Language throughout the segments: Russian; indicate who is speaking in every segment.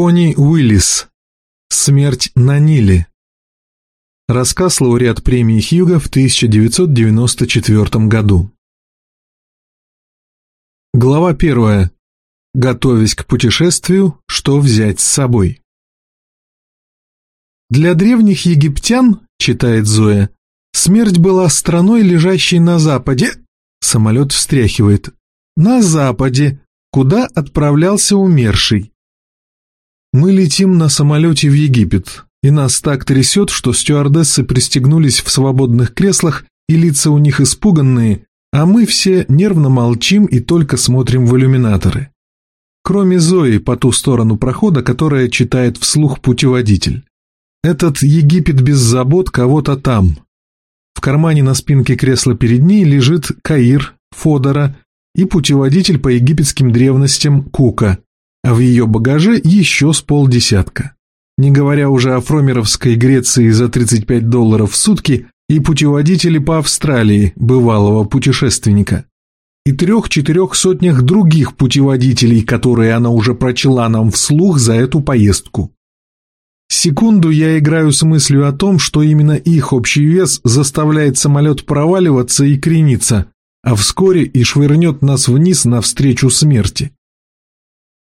Speaker 1: Кони Уиллис. Смерть на Ниле. Рассказ лауреат премии Хьюга в 1994 году. Глава первая. Готовясь к путешествию, что взять с собой. Для древних египтян, читает Зоя, смерть была страной, лежащей на западе. Самолет встряхивает. На западе, куда отправлялся умерший. Мы летим на самолете в Египет, и нас так трясет, что стюардессы пристегнулись в свободных креслах, и лица у них испуганные, а мы все нервно молчим и только смотрим в иллюминаторы. Кроме Зои по ту сторону прохода, которая читает вслух путеводитель. Этот Египет без забот кого-то там. В кармане на спинке кресла перед ней лежит Каир, Фодора и путеводитель по египетским древностям Кука, а в ее багаже еще с полдесятка. Не говоря уже о фромеровской Греции за 35 долларов в сутки и путеводителе по Австралии бывалого путешественника. И трех-четырех сотнях других путеводителей, которые она уже прочла нам вслух за эту поездку. Секунду я играю с мыслью о том, что именно их общий вес заставляет самолет проваливаться и крениться, а вскоре и швырнет нас вниз навстречу смерти.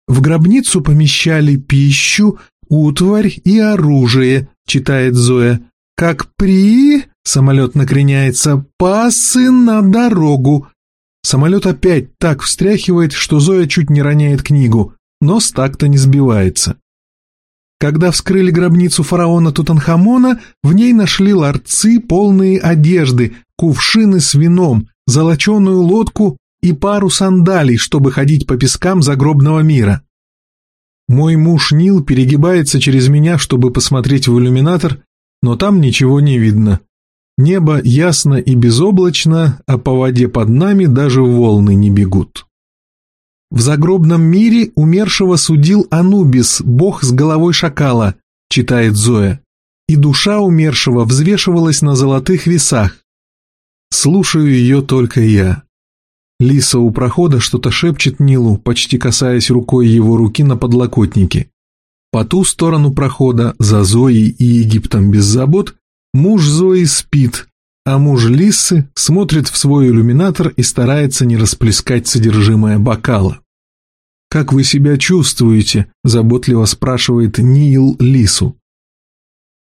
Speaker 1: В гробницу помещали пищу, утварь и оружие, читает Зоя. Как при... Самолет накреняется. Пасы на дорогу. Самолет опять так встряхивает, что Зоя чуть не роняет книгу, но с так-то не сбивается. Когда вскрыли гробницу фараона Тутанхамона, в ней нашли ларцы, полные одежды, кувшины с вином, золоченую лодку и пару сандалий, чтобы ходить по пескам загробного мира. Мой муж Нил перегибается через меня, чтобы посмотреть в иллюминатор, но там ничего не видно. Небо ясно и безоблачно, а по воде под нами даже волны не бегут. В загробном мире умершего судил Анубис, бог с головой шакала, читает Зоя, и душа умершего взвешивалась на золотых весах. Слушаю ее только я. Лиса у прохода что-то шепчет Нилу, почти касаясь рукой его руки на подлокотнике. По ту сторону прохода, за Зоей и Египтом без забот, муж Зои спит, а муж Лисы смотрит в свой иллюминатор и старается не расплескать содержимое бокала. «Как вы себя чувствуете?» – заботливо спрашивает Нил Лису.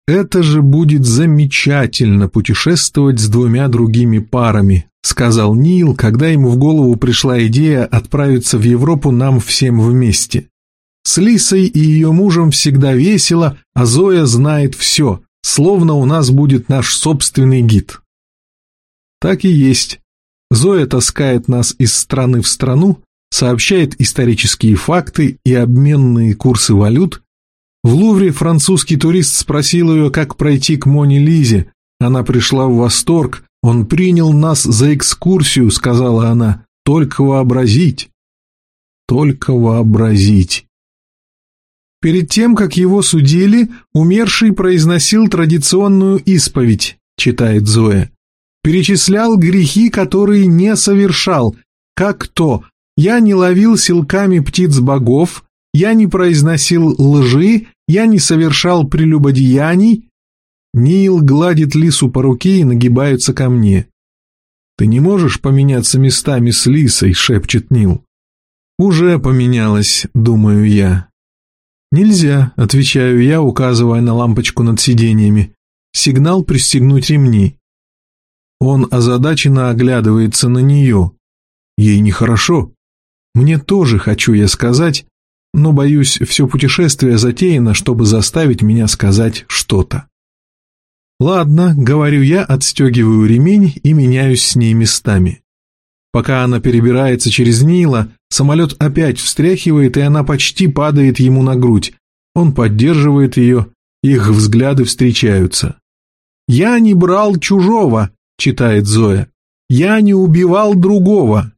Speaker 1: «Это же будет замечательно путешествовать с двумя другими парами», сказал Нил, когда ему в голову пришла идея отправиться в Европу нам всем вместе. С Лисой и ее мужем всегда весело, а Зоя знает все, словно у нас будет наш собственный гид. Так и есть. Зоя таскает нас из страны в страну, сообщает исторические факты и обменные курсы валют, в Лувре французский турист спросил ее, как пройти к Моне Лизе. Она пришла в восторг. «Он принял нас за экскурсию», — сказала она. «Только вообразить». «Только вообразить». Перед тем, как его судили, умерший произносил традиционную исповедь, читает Зоя. Перечислял грехи, которые не совершал, как то «я не ловил силками птиц богов», я не произносил лжи, я не совершал прелюбодеяний. Нил гладит лису по руке и нагибается ко мне. «Ты не можешь поменяться местами с лисой?» — шепчет Нил. «Уже поменялась», — думаю я. «Нельзя», — отвечаю я, указывая на лампочку над сиденьями. «Сигнал пристегнуть ремни». Он озадаченно оглядывается на нее. Ей нехорошо. Мне тоже, хочу я сказать, но, боюсь, все путешествие затеяно, чтобы заставить меня сказать что-то. Ладно, говорю я, отстегиваю ремень и меняюсь с ней местами. Пока она перебирается через Нила, самолет опять встряхивает, и она почти падает ему на грудь. Он поддерживает ее, их взгляды встречаются. «Я не брал чужого», — читает Зоя. «Я не убивал другого».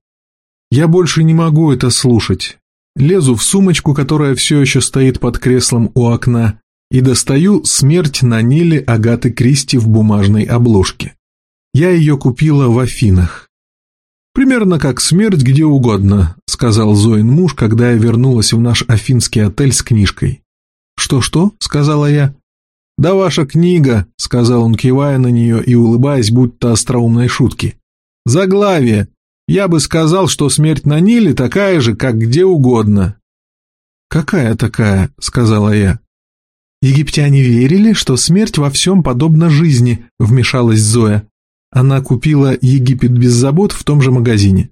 Speaker 1: Я больше не могу это слушать. Лезу в сумочку, которая все еще стоит под креслом у окна, и достаю «Смерть на Ниле» Агаты Кристи в бумажной обложке. Я ее купила в Афинах. «Примерно как смерть где угодно», — сказал Зоин муж, когда я вернулась в наш афинский отель с книжкой. «Что-что?» — сказала я. «Да ваша книга», — сказал он, кивая на нее и улыбаясь, будто остроумной шутки. «Заглавие. Я бы сказал, что смерть на Ниле такая же, как где угодно». «Какая такая?» — сказала я. «Египтяне верили, что смерть во всем подобна жизни», — вмешалась Зоя. Она купила «Египет без забот» в том же магазине.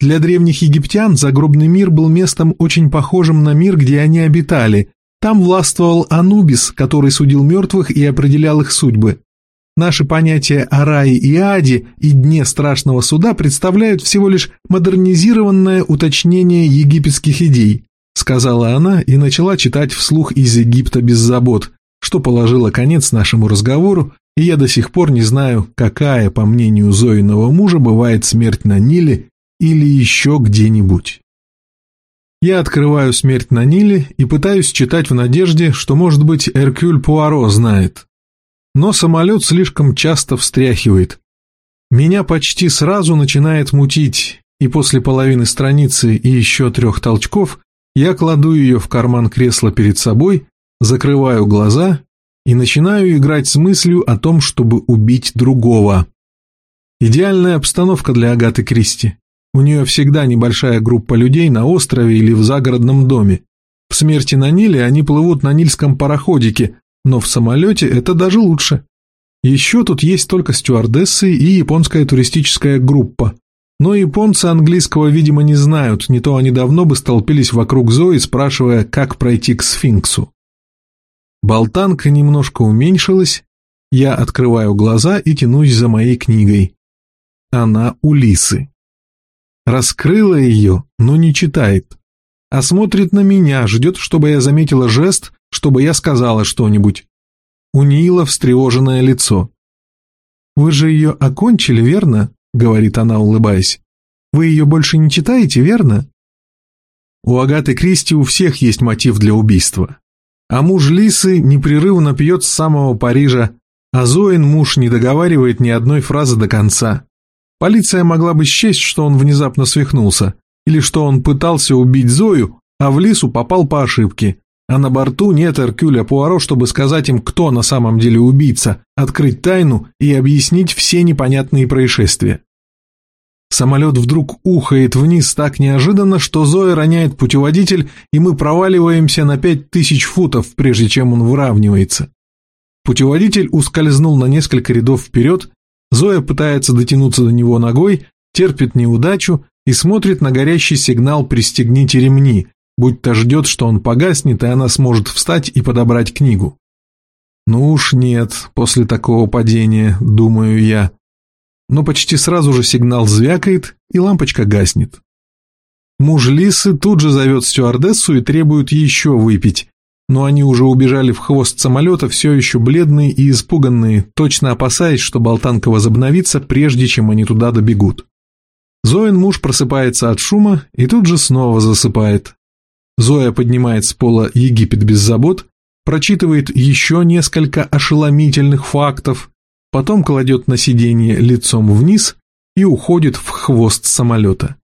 Speaker 1: Для древних египтян загробный мир был местом очень похожим на мир, где они обитали. Там властвовал Анубис, который судил мертвых и определял их судьбы. Наши понятия о рае и аде и дне страшного суда представляют всего лишь модернизированное уточнение египетских идей, сказала она и начала читать вслух из Египта без забот, что положило конец нашему разговору, и я до сих пор не знаю, какая, по мнению Зоиного мужа, бывает смерть на Ниле или еще где-нибудь. Я открываю «Смерть на Ниле» и пытаюсь читать в надежде, что, может быть, Эркюль Пуаро знает. Но самолет слишком часто встряхивает. Меня почти сразу начинает мутить, и после половины страницы и еще трех толчков я кладу ее в карман кресла перед собой, закрываю глаза и начинаю играть с мыслью о том, чтобы убить другого. Идеальная обстановка для Агаты Кристи. У нее всегда небольшая группа людей на острове или в загородном доме. В «Смерти на Ниле» они плывут на нильском пароходике, но в самолете это даже лучше. Еще тут есть только стюардессы и японская туристическая группа. Но японцы английского, видимо, не знают, не то они давно бы столпились вокруг Зои, спрашивая, как пройти к сфинксу. Болтанка немножко уменьшилась, я открываю глаза и тянусь за моей книгой. Она у Лисы. Раскрыла ее, но не читает. А смотрит на меня, ждет, чтобы я заметила жест, чтобы я сказала что-нибудь. У Нила встревоженное лицо. «Вы же ее окончили, верно?» — говорит она, улыбаясь. «Вы ее больше не читаете, верно?» У Агаты Кристи у всех есть мотив для убийства. А муж Лисы непрерывно пьет с самого Парижа, а Зоин муж не договаривает ни одной фразы до конца. Полиция могла бы счесть, что он внезапно свихнулся, или что он пытался убить Зою, а в лису попал по ошибке, а на борту нет Эркюля Пуаро, чтобы сказать им, кто на самом деле убийца, открыть тайну и объяснить все непонятные происшествия. Самолет вдруг ухает вниз так неожиданно, что Зоя роняет путеводитель, и мы проваливаемся на пять тысяч футов, прежде чем он выравнивается. Путеводитель ускользнул на несколько рядов вперед, Зоя пытается дотянуться до него ногой, терпит неудачу и смотрит на горящий сигнал «Пристегните ремни», будто ждет, что он погаснет, и она сможет встать и подобрать книгу. «Ну уж нет, после такого падения», — думаю я. Но почти сразу же сигнал звякает, и лампочка гаснет. Муж Лисы тут же зовет стюардессу и требует еще выпить, но они уже убежали в хвост самолета, все еще бледные и испуганные, точно опасаясь, что болтанка возобновится, прежде чем они туда добегут. Зоин муж просыпается от шума и тут же снова засыпает. Зоя поднимает с пола «Египет без забот», прочитывает еще несколько ошеломительных фактов, потом кладет на сиденье лицом вниз и уходит в хвост самолета.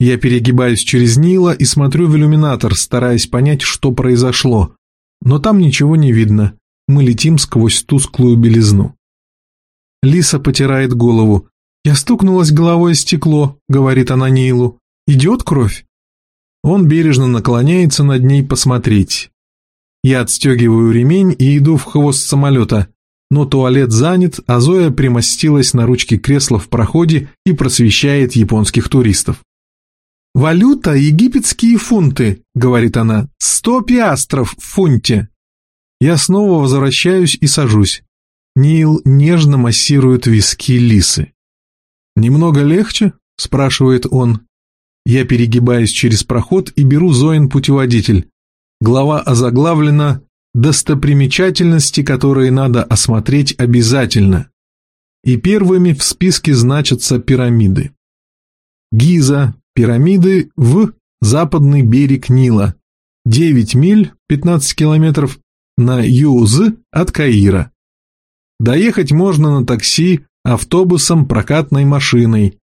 Speaker 1: Я перегибаюсь через Нила и смотрю в иллюминатор, стараясь понять, что произошло. Но там ничего не видно. Мы летим сквозь тусклую белизну. Лиса потирает голову. «Я стукнулась головой о стекло», — говорит она Нилу. «Идет кровь?» Он бережно наклоняется над ней посмотреть. Я отстегиваю ремень и иду в хвост самолета, но туалет занят, а Зоя примостилась на ручке кресла в проходе и просвещает японских туристов. «Валюта – египетские фунты», – говорит она, – «сто пиастров в фунте». Я снова возвращаюсь и сажусь. Нил нежно массирует виски лисы. «Немного легче?» – спрашивает он. Я перегибаюсь через проход и беру Зоин путеводитель. Глава озаглавлена «Достопримечательности, которые надо осмотреть обязательно». И первыми в списке значатся пирамиды. Гиза, Пирамиды в западный берег Нила. 9 миль, 15 километров, на Юз от Каира. Доехать можно на такси, автобусом, прокатной машиной.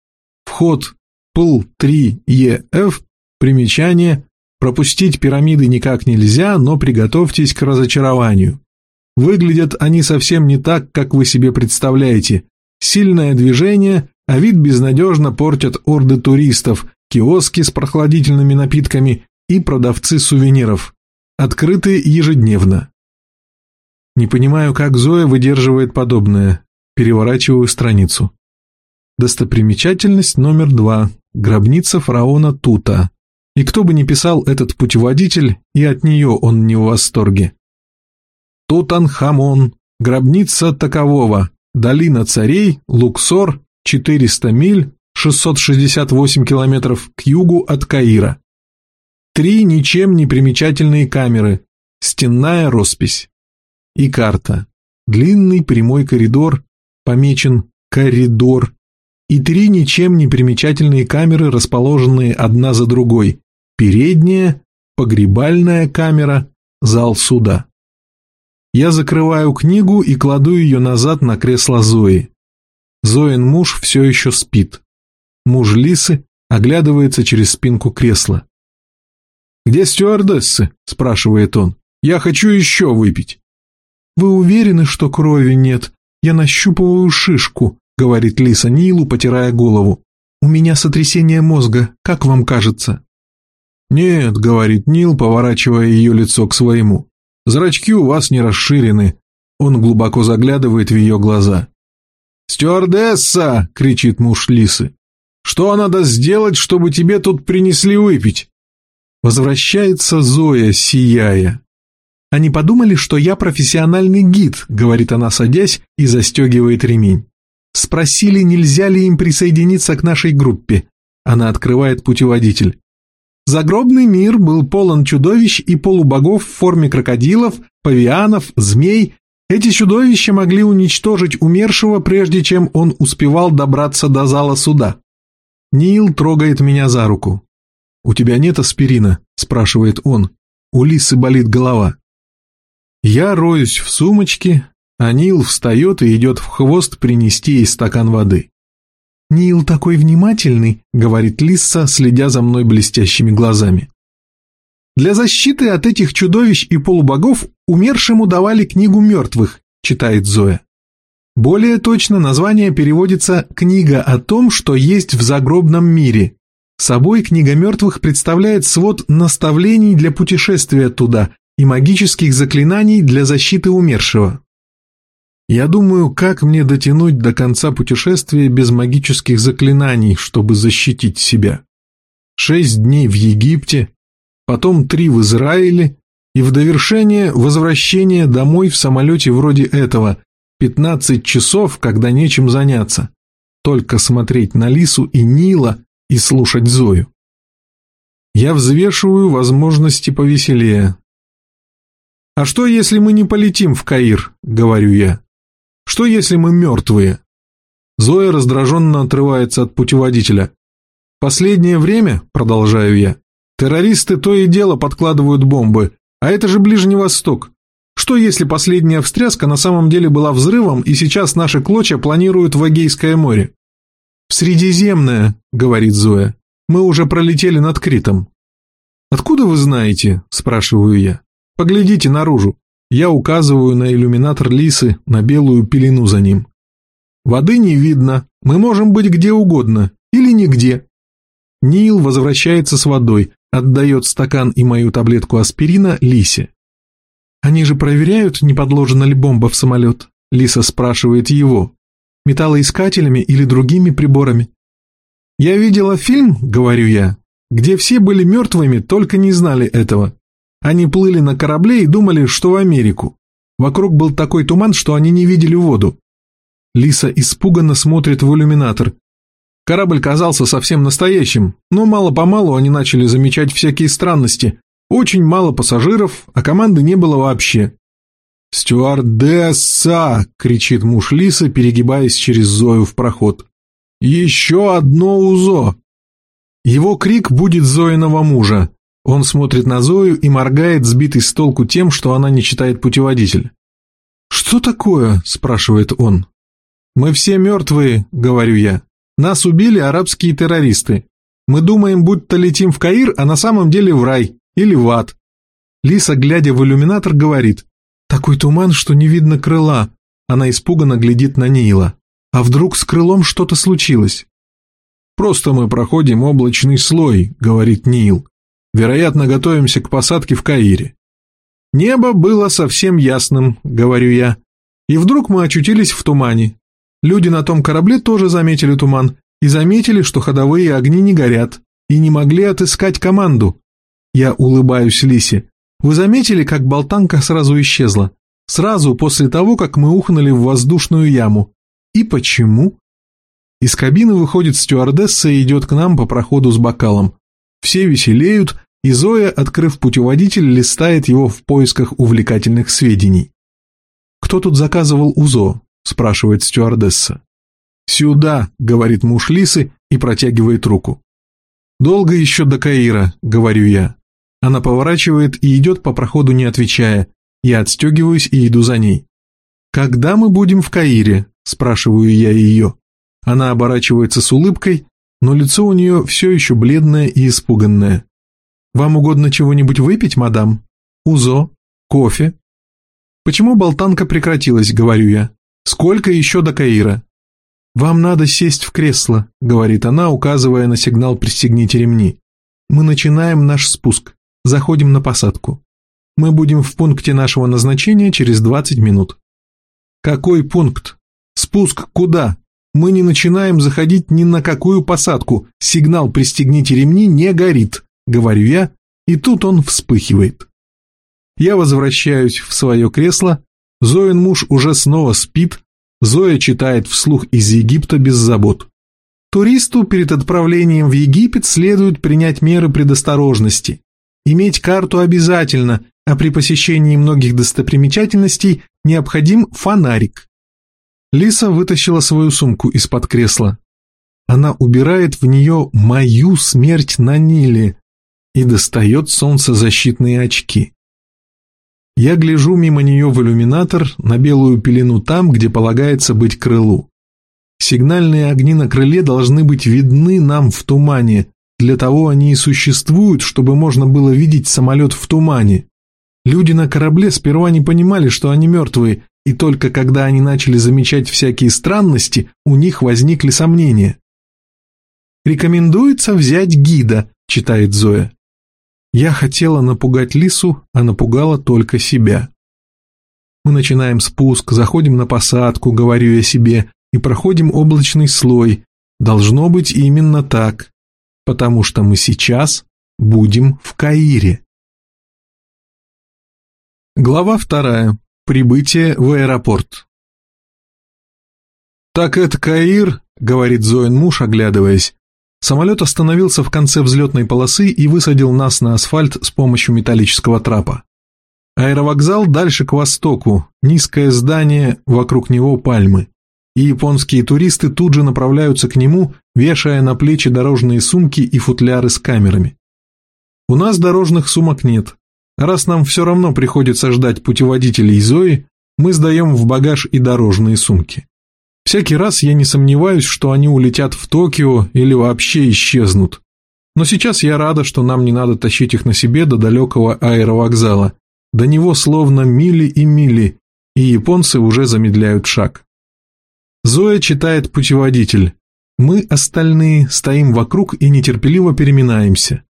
Speaker 1: Вход ПЛ-3ЕФ, примечание, Пропустить пирамиды никак нельзя, но приготовьтесь к разочарованию. Выглядят они совсем не так, как вы себе представляете. Сильное движение, а вид безнадежно портят орды туристов, киоски с прохладительными напитками и продавцы сувениров. Открыты ежедневно. Не понимаю, как Зоя выдерживает подобное. Переворачиваю страницу. Достопримечательность номер два. Гробница фараона Тута. И кто бы ни писал этот путеводитель, и от нее он не в восторге. Тутанхамон, гробница такового, долина царей, Луксор, 400 миль, 668 километров к югу от Каира. Три ничем не примечательные камеры, стенная роспись. И карта. Длинный прямой коридор, помечен «коридор», и три ничем не примечательные камеры, расположенные одна за другой. Передняя, погребальная камера, зал суда. Я закрываю книгу и кладу ее назад на кресло Зои. Зоин муж все еще спит. Муж Лисы оглядывается через спинку кресла. «Где стюардессы?» – спрашивает он. «Я хочу еще выпить». «Вы уверены, что крови нет? Я нащупываю шишку», – говорит Лиса Нилу, потирая голову. «У меня сотрясение мозга, как вам кажется?» «Нет», — говорит Нил, поворачивая ее лицо к своему. «Зрачки у вас не расширены». Он глубоко заглядывает в ее глаза. «Стюардесса!» — кричит муж Лисы. «Что надо сделать, чтобы тебе тут принесли выпить?» Возвращается Зоя, сияя. «Они подумали, что я профессиональный гид», — говорит она, садясь и застегивает ремень. «Спросили, нельзя ли им присоединиться к нашей группе». Она открывает путеводитель. Загробный мир был полон чудовищ и полубогов в форме крокодилов, павианов, змей. Эти чудовища могли уничтожить умершего, прежде чем он успевал добраться до зала суда. Нил трогает меня за руку. «У тебя нет аспирина?» – спрашивает он. У Лисы болит голова. Я роюсь в сумочке, а Нил встает и идет в хвост принести ей стакан воды. «Нил такой внимательный», — говорит Лисса, следя за мной блестящими глазами. «Для защиты от этих чудовищ и полубогов умершему давали книгу мертвых», — читает Зоя. Более точно название переводится «Книга о том, что есть в загробном мире». Собой книга мертвых представляет свод наставлений для путешествия туда и магических заклинаний для защиты умершего. Я думаю, как мне дотянуть до конца путешествия без магических заклинаний, чтобы защитить себя. Шесть дней в Египте, потом три в Израиле, и в довершение возвращение домой в самолете вроде этого, пятнадцать часов, когда нечем заняться, только смотреть на Лису и Нила и слушать Зою. Я взвешиваю возможности повеселее. «А что, если мы не полетим в Каир?» — говорю я. Что если мы мертвые? Зоя раздраженно отрывается от путеводителя. Последнее время, продолжаю я, террористы то и дело подкладывают бомбы, а это же Ближний Восток. Что если последняя встряска на самом деле была взрывом, и сейчас наши клочья планируют в Эгейское море? «В Средиземное», — говорит Зоя. «Мы уже пролетели над Критом». «Откуда вы знаете?» – спрашиваю я. «Поглядите наружу. Я указываю на иллюминатор Лисы, на белую пелену за ним. Воды не видно, мы можем быть где угодно, или нигде. Нил возвращается с водой, отдает стакан и мою таблетку аспирина Лисе. «Они же проверяют, не подложена ли бомба в самолет?» Лиса спрашивает его. «Металлоискателями или другими приборами?» «Я видела фильм, — говорю я, — где все были мертвыми, только не знали этого. Они плыли на корабле и думали, что в Америку. Вокруг был такой туман, что они не видели воду. Лиса испуганно смотрит в иллюминатор. Корабль казался совсем настоящим, но мало-помалу они начали замечать всякие странности. Очень мало пассажиров, а команды не было вообще. «Стюардесса!» — кричит муж Лисы, перегибаясь через Зою в проход. «Еще одно УЗО!» Его крик будет Зоиного мужа. Он смотрит на Зою и моргает, сбитый с толку тем, что она не читает путеводитель. «Что такое?» – спрашивает он. «Мы все мертвые», – говорю я. «Нас убили арабские террористы. Мы думаем, будто летим в Каир, а на самом деле в рай. или в ад. Лиса, глядя в иллюминатор, говорит, «Такой туман, что не видно крыла». Она испуганно глядит на Нила. «А вдруг с крылом что-то случилось?» «Просто мы проходим облачный слой», — говорит Нил. «Вероятно, готовимся к посадке в Каире». «Небо было совсем ясным», — говорю я. И вдруг мы очутились в тумане. Люди на том корабле тоже заметили туман и заметили, что ходовые огни не горят, и не могли отыскать команду. Я улыбаюсь Лисе. Вы заметили, как болтанка сразу исчезла? Сразу после того, как мы ухнули в воздушную яму. И почему? Из кабины выходит стюардесса и идет к нам по проходу с бокалом. Все веселеют, и Зоя, открыв путеводитель, листает его в поисках увлекательных сведений. «Кто тут заказывал УЗО?» – спрашивает стюардесса. «Сюда», – говорит муж Лисы и протягивает руку. «Долго еще до Каира», – говорю я. Она поворачивает и идет по проходу, не отвечая. Я отстегиваюсь и иду за ней. «Когда мы будем в Каире?» – спрашиваю я ее. Она оборачивается с улыбкой, но лицо у нее все еще бледное и испуганное. «Вам угодно чего-нибудь выпить, мадам? Узо? Кофе?» «Почему болтанка прекратилась?» – говорю я. «Сколько еще до Каира?» «Вам надо сесть в кресло», — говорит она, указывая на сигнал «Пристегните ремни». «Мы начинаем наш спуск. Заходим на посадку. Мы будем в пункте нашего назначения через 20 минут». «Какой пункт? Спуск куда? Мы не начинаем заходить ни на какую посадку. Сигнал «Пристегните ремни» не горит», — говорю я, и тут он вспыхивает. Я возвращаюсь в свое кресло, Зоин муж уже снова спит, Зоя читает вслух из Египта без забот. Туристу перед отправлением в Египет следует принять меры предосторожности. Иметь карту обязательно, а при посещении многих достопримечательностей необходим фонарик. Лиса вытащила свою сумку из-под кресла. Она убирает в нее мою смерть на Ниле и достает солнцезащитные очки. Я гляжу мимо нее в иллюминатор на белую пелену там, где полагается быть крылу. Сигнальные огни на крыле должны быть видны нам в тумане, для того они и существуют, чтобы можно было видеть самолет в тумане. Люди на корабле сперва не понимали, что они мертвые, и только когда они начали замечать всякие странности, у них возникли сомнения. «Рекомендуется взять гида», – читает Зоя. Я хотела напугать лису, а напугала только себя. Мы начинаем спуск, заходим на посадку, говорю я себе, и проходим облачный слой. Должно быть именно так, потому что мы сейчас будем в Каире. Глава вторая. Прибытие в аэропорт. «Так это Каир», — говорит Зоин муж, оглядываясь. Самолет остановился в конце взлетной полосы и высадил нас на асфальт с помощью металлического трапа. Аэровокзал дальше к востоку, низкое здание, вокруг него пальмы. И японские туристы тут же направляются к нему, вешая на плечи дорожные сумки и футляры с камерами. У нас дорожных сумок нет. Раз нам все равно приходится ждать путеводителей Зои, мы сдаем в багаж и дорожные сумки. Всякий раз я не сомневаюсь, что они улетят в Токио или вообще исчезнут. Но сейчас я рада, что нам не надо тащить их на себе до далекого аэровокзала. До него словно мили и мили, и японцы уже замедляют шаг. Зоя читает путеводитель. Мы, остальные, стоим вокруг и нетерпеливо переминаемся.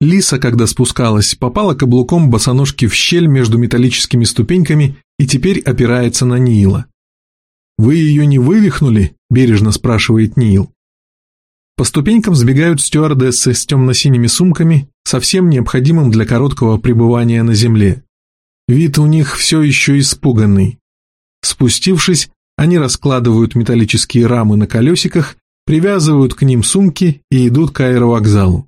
Speaker 1: Лиса, когда спускалась, попала каблуком босоножки в щель между металлическими ступеньками и теперь опирается на Нила. «Вы ее не вывихнули?» – бережно спрашивает Нил. По ступенькам сбегают стюардессы с темно-синими сумками, совсем необходимым для короткого пребывания на земле. Вид у них все еще испуганный. Спустившись, они раскладывают металлические рамы на колесиках, привязывают к ним сумки и идут к аэровокзалу.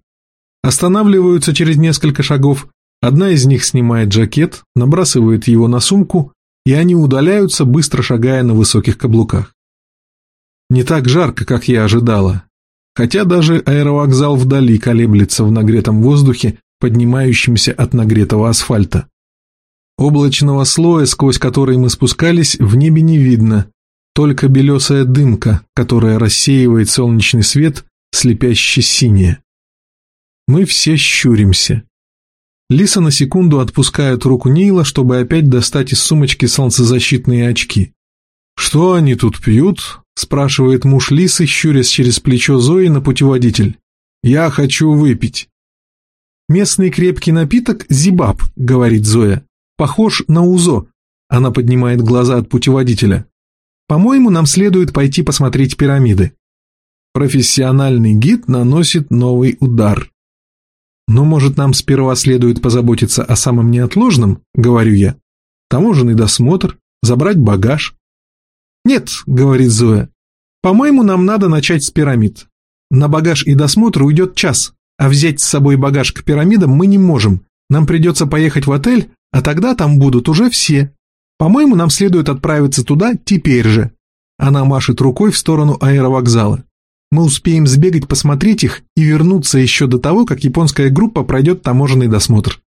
Speaker 1: Останавливаются через несколько шагов, одна из них снимает жакет, набрасывает его на сумку, и они удаляются, быстро шагая на высоких каблуках. Не так жарко, как я ожидала, хотя даже аэровокзал вдали колеблется в нагретом воздухе, поднимающемся от нагретого асфальта. Облачного слоя, сквозь который мы спускались, в небе не видно, только белесая дымка, которая рассеивает солнечный свет, слепяще синяя. Мы все щуримся. Лиса на секунду отпускает руку Нила, чтобы опять достать из сумочки солнцезащитные очки. «Что они тут пьют?» – спрашивает муж Лисы, щурясь через плечо Зои на путеводитель. «Я хочу выпить». «Местный крепкий напиток – зибаб», – говорит Зоя. «Похож на узо». Она поднимает глаза от путеводителя. «По-моему, нам следует пойти посмотреть пирамиды». Профессиональный гид наносит новый удар. «Но, может, нам сперва следует позаботиться о самом неотложном?» – говорю я. «Таможенный досмотр, забрать багаж». «Нет», – говорит Зоя. «По-моему, нам надо начать с пирамид. На багаж и досмотр уйдет час, а взять с собой багаж к пирамидам мы не можем. Нам придется поехать в отель, а тогда там будут уже все. По-моему, нам следует отправиться туда теперь же». Она машет рукой в сторону аэровокзала. Мы успеем сбегать посмотреть их и вернуться еще до того, как японская группа пройдет таможенный досмотр.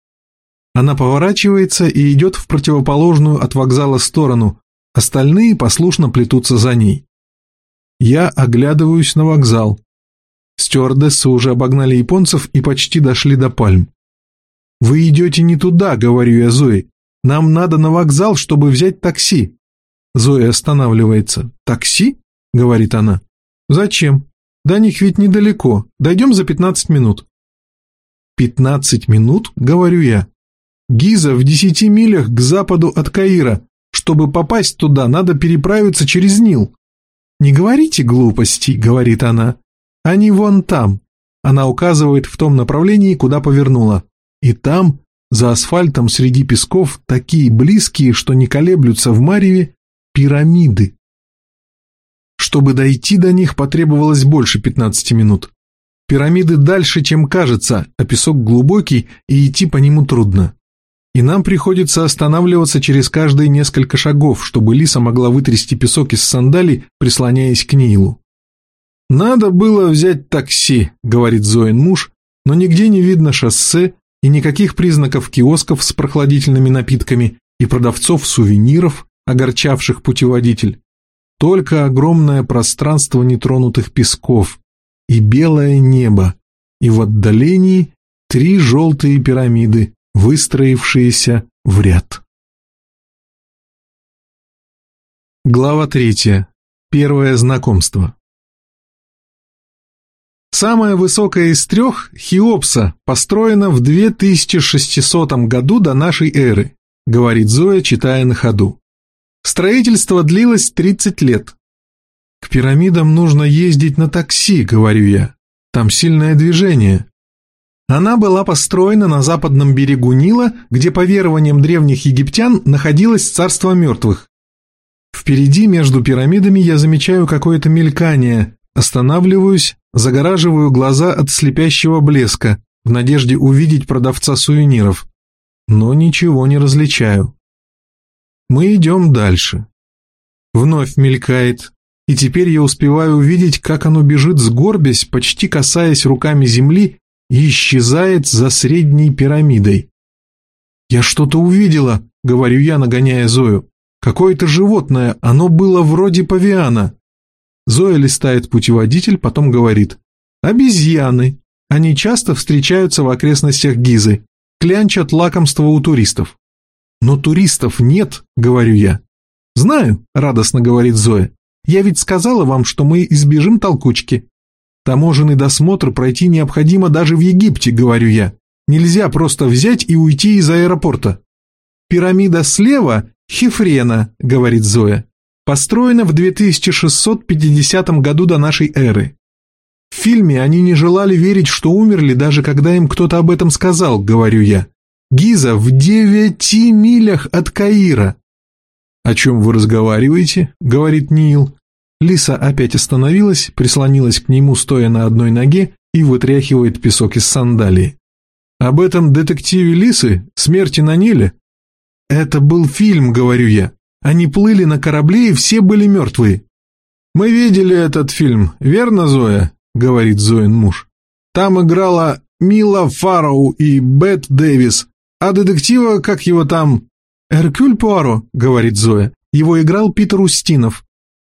Speaker 1: Она поворачивается и идет в противоположную от вокзала сторону, остальные послушно плетутся за ней. Я оглядываюсь на вокзал. Стюардессы уже обогнали японцев и почти дошли до пальм. «Вы идете не туда», — говорю я Зои. «Нам надо на вокзал, чтобы взять такси». Зоя останавливается. «Такси?» — говорит она. «Зачем? До них ведь недалеко. Дойдем за пятнадцать минут». «Пятнадцать минут?» — говорю я. «Гиза в десяти милях к западу от Каира. Чтобы попасть туда, надо переправиться через Нил». «Не говорите глупостей», — говорит она. «Они вон там». Она указывает в том направлении, куда повернула. И там, за асфальтом среди песков, такие близкие, что не колеблются в мареве, пирамиды. Чтобы дойти до них, потребовалось больше 15 минут. Пирамиды дальше, чем кажется, а песок глубокий, и идти по нему трудно. И нам приходится останавливаться через каждые несколько шагов, чтобы Лиса могла вытрясти песок из сандалий, прислоняясь к Нилу. «Надо было взять такси», — говорит Зоин муж, но нигде не видно шоссе и никаких признаков киосков с прохладительными напитками и продавцов сувениров, огорчавших путеводитель только огромное пространство нетронутых песков и белое небо, и в отдалении три желтые пирамиды, выстроившиеся в ряд. Глава третья. Первое знакомство. Самая высокая из трех, Хеопса, построена в 2600 году до нашей эры, говорит Зоя, читая на ходу. Строительство длилось 30 лет. К пирамидам нужно ездить на такси, говорю я. Там сильное движение. Она была построена на западном берегу Нила, где по верованиям древних египтян находилось царство мертвых. Впереди между пирамидами я замечаю какое-то мелькание, останавливаюсь, загораживаю глаза от слепящего блеска, в надежде увидеть продавца сувениров. Но ничего не различаю. Мы идем дальше. Вновь мелькает, и теперь я успеваю увидеть, как оно бежит сгорбясь, почти касаясь руками земли, и исчезает за средней пирамидой. «Я что-то увидела», — говорю я, нагоняя Зою. «Какое-то животное, оно было вроде павиана». Зоя листает путеводитель, потом говорит. «Обезьяны. Они часто встречаются в окрестностях Гизы. Клянчат лакомство у туристов. «Но туристов нет», — говорю я. «Знаю», — радостно говорит Зоя. «Я ведь сказала вам, что мы избежим толкучки». «Таможенный досмотр пройти необходимо даже в Египте», — говорю я. «Нельзя просто взять и уйти из аэропорта». «Пирамида слева — Хефрена», — говорит Зоя. «Построена в 2650 году до нашей эры». В фильме они не желали верить, что умерли, даже когда им кто-то об этом сказал, говорю я. Гиза в девяти милях от Каира. «О чем вы разговариваете?» — говорит Нил. Лиса опять остановилась, прислонилась к нему, стоя на одной ноге, и вытряхивает песок из сандалии. «Об этом детективе Лисы? Смерти на Ниле?» «Это был фильм», — говорю я. «Они плыли на корабле, и все были мертвые». «Мы видели этот фильм, верно, Зоя?» — говорит Зоин муж. «Там играла Мила Фароу и Бет Дэвис, а детектива, как его там... «Эркюль Пуаро», — говорит Зоя. Его играл Питер Устинов.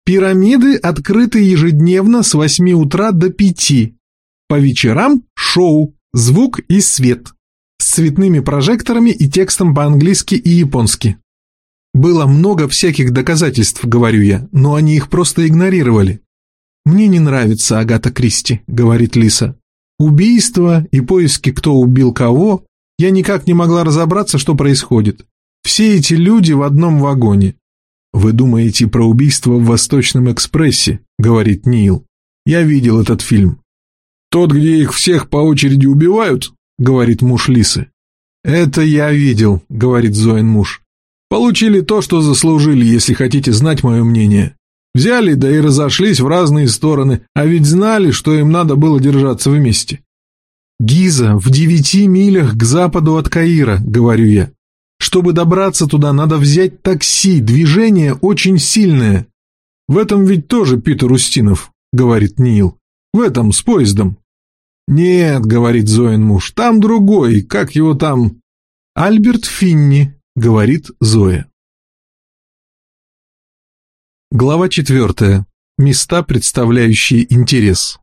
Speaker 1: Пирамиды открыты ежедневно с 8 утра до 5. По вечерам шоу, звук и свет. с цветными прожекторами и текстом по-английски и японски. Было много всяких доказательств, говорю я, но они их просто игнорировали. «Мне не нравится Агата Кристи», — говорит Лиса. «Убийство и поиски, кто убил кого, я никак не могла разобраться, что происходит. Все эти люди в одном вагоне». «Вы думаете про убийство в Восточном экспрессе?» — говорит Нил. «Я видел этот фильм». «Тот, где их всех по очереди убивают?» — говорит муж Лисы. «Это я видел», — говорит Зоин муж. «Получили то, что заслужили, если хотите знать мое мнение. Взяли, да и разошлись в разные стороны, а ведь знали, что им надо было держаться вместе. «Гиза в девяти милях к западу от Каира», — говорю я. «Чтобы добраться туда, надо взять такси, движение очень сильное». «В этом ведь тоже Питер Устинов», — говорит Нил. «В этом, с поездом». «Нет», — говорит Зоин муж, — «там другой, как его там?» «Альберт Финни», — говорит Зоя. Глава четвертая. Места, представляющие интерес.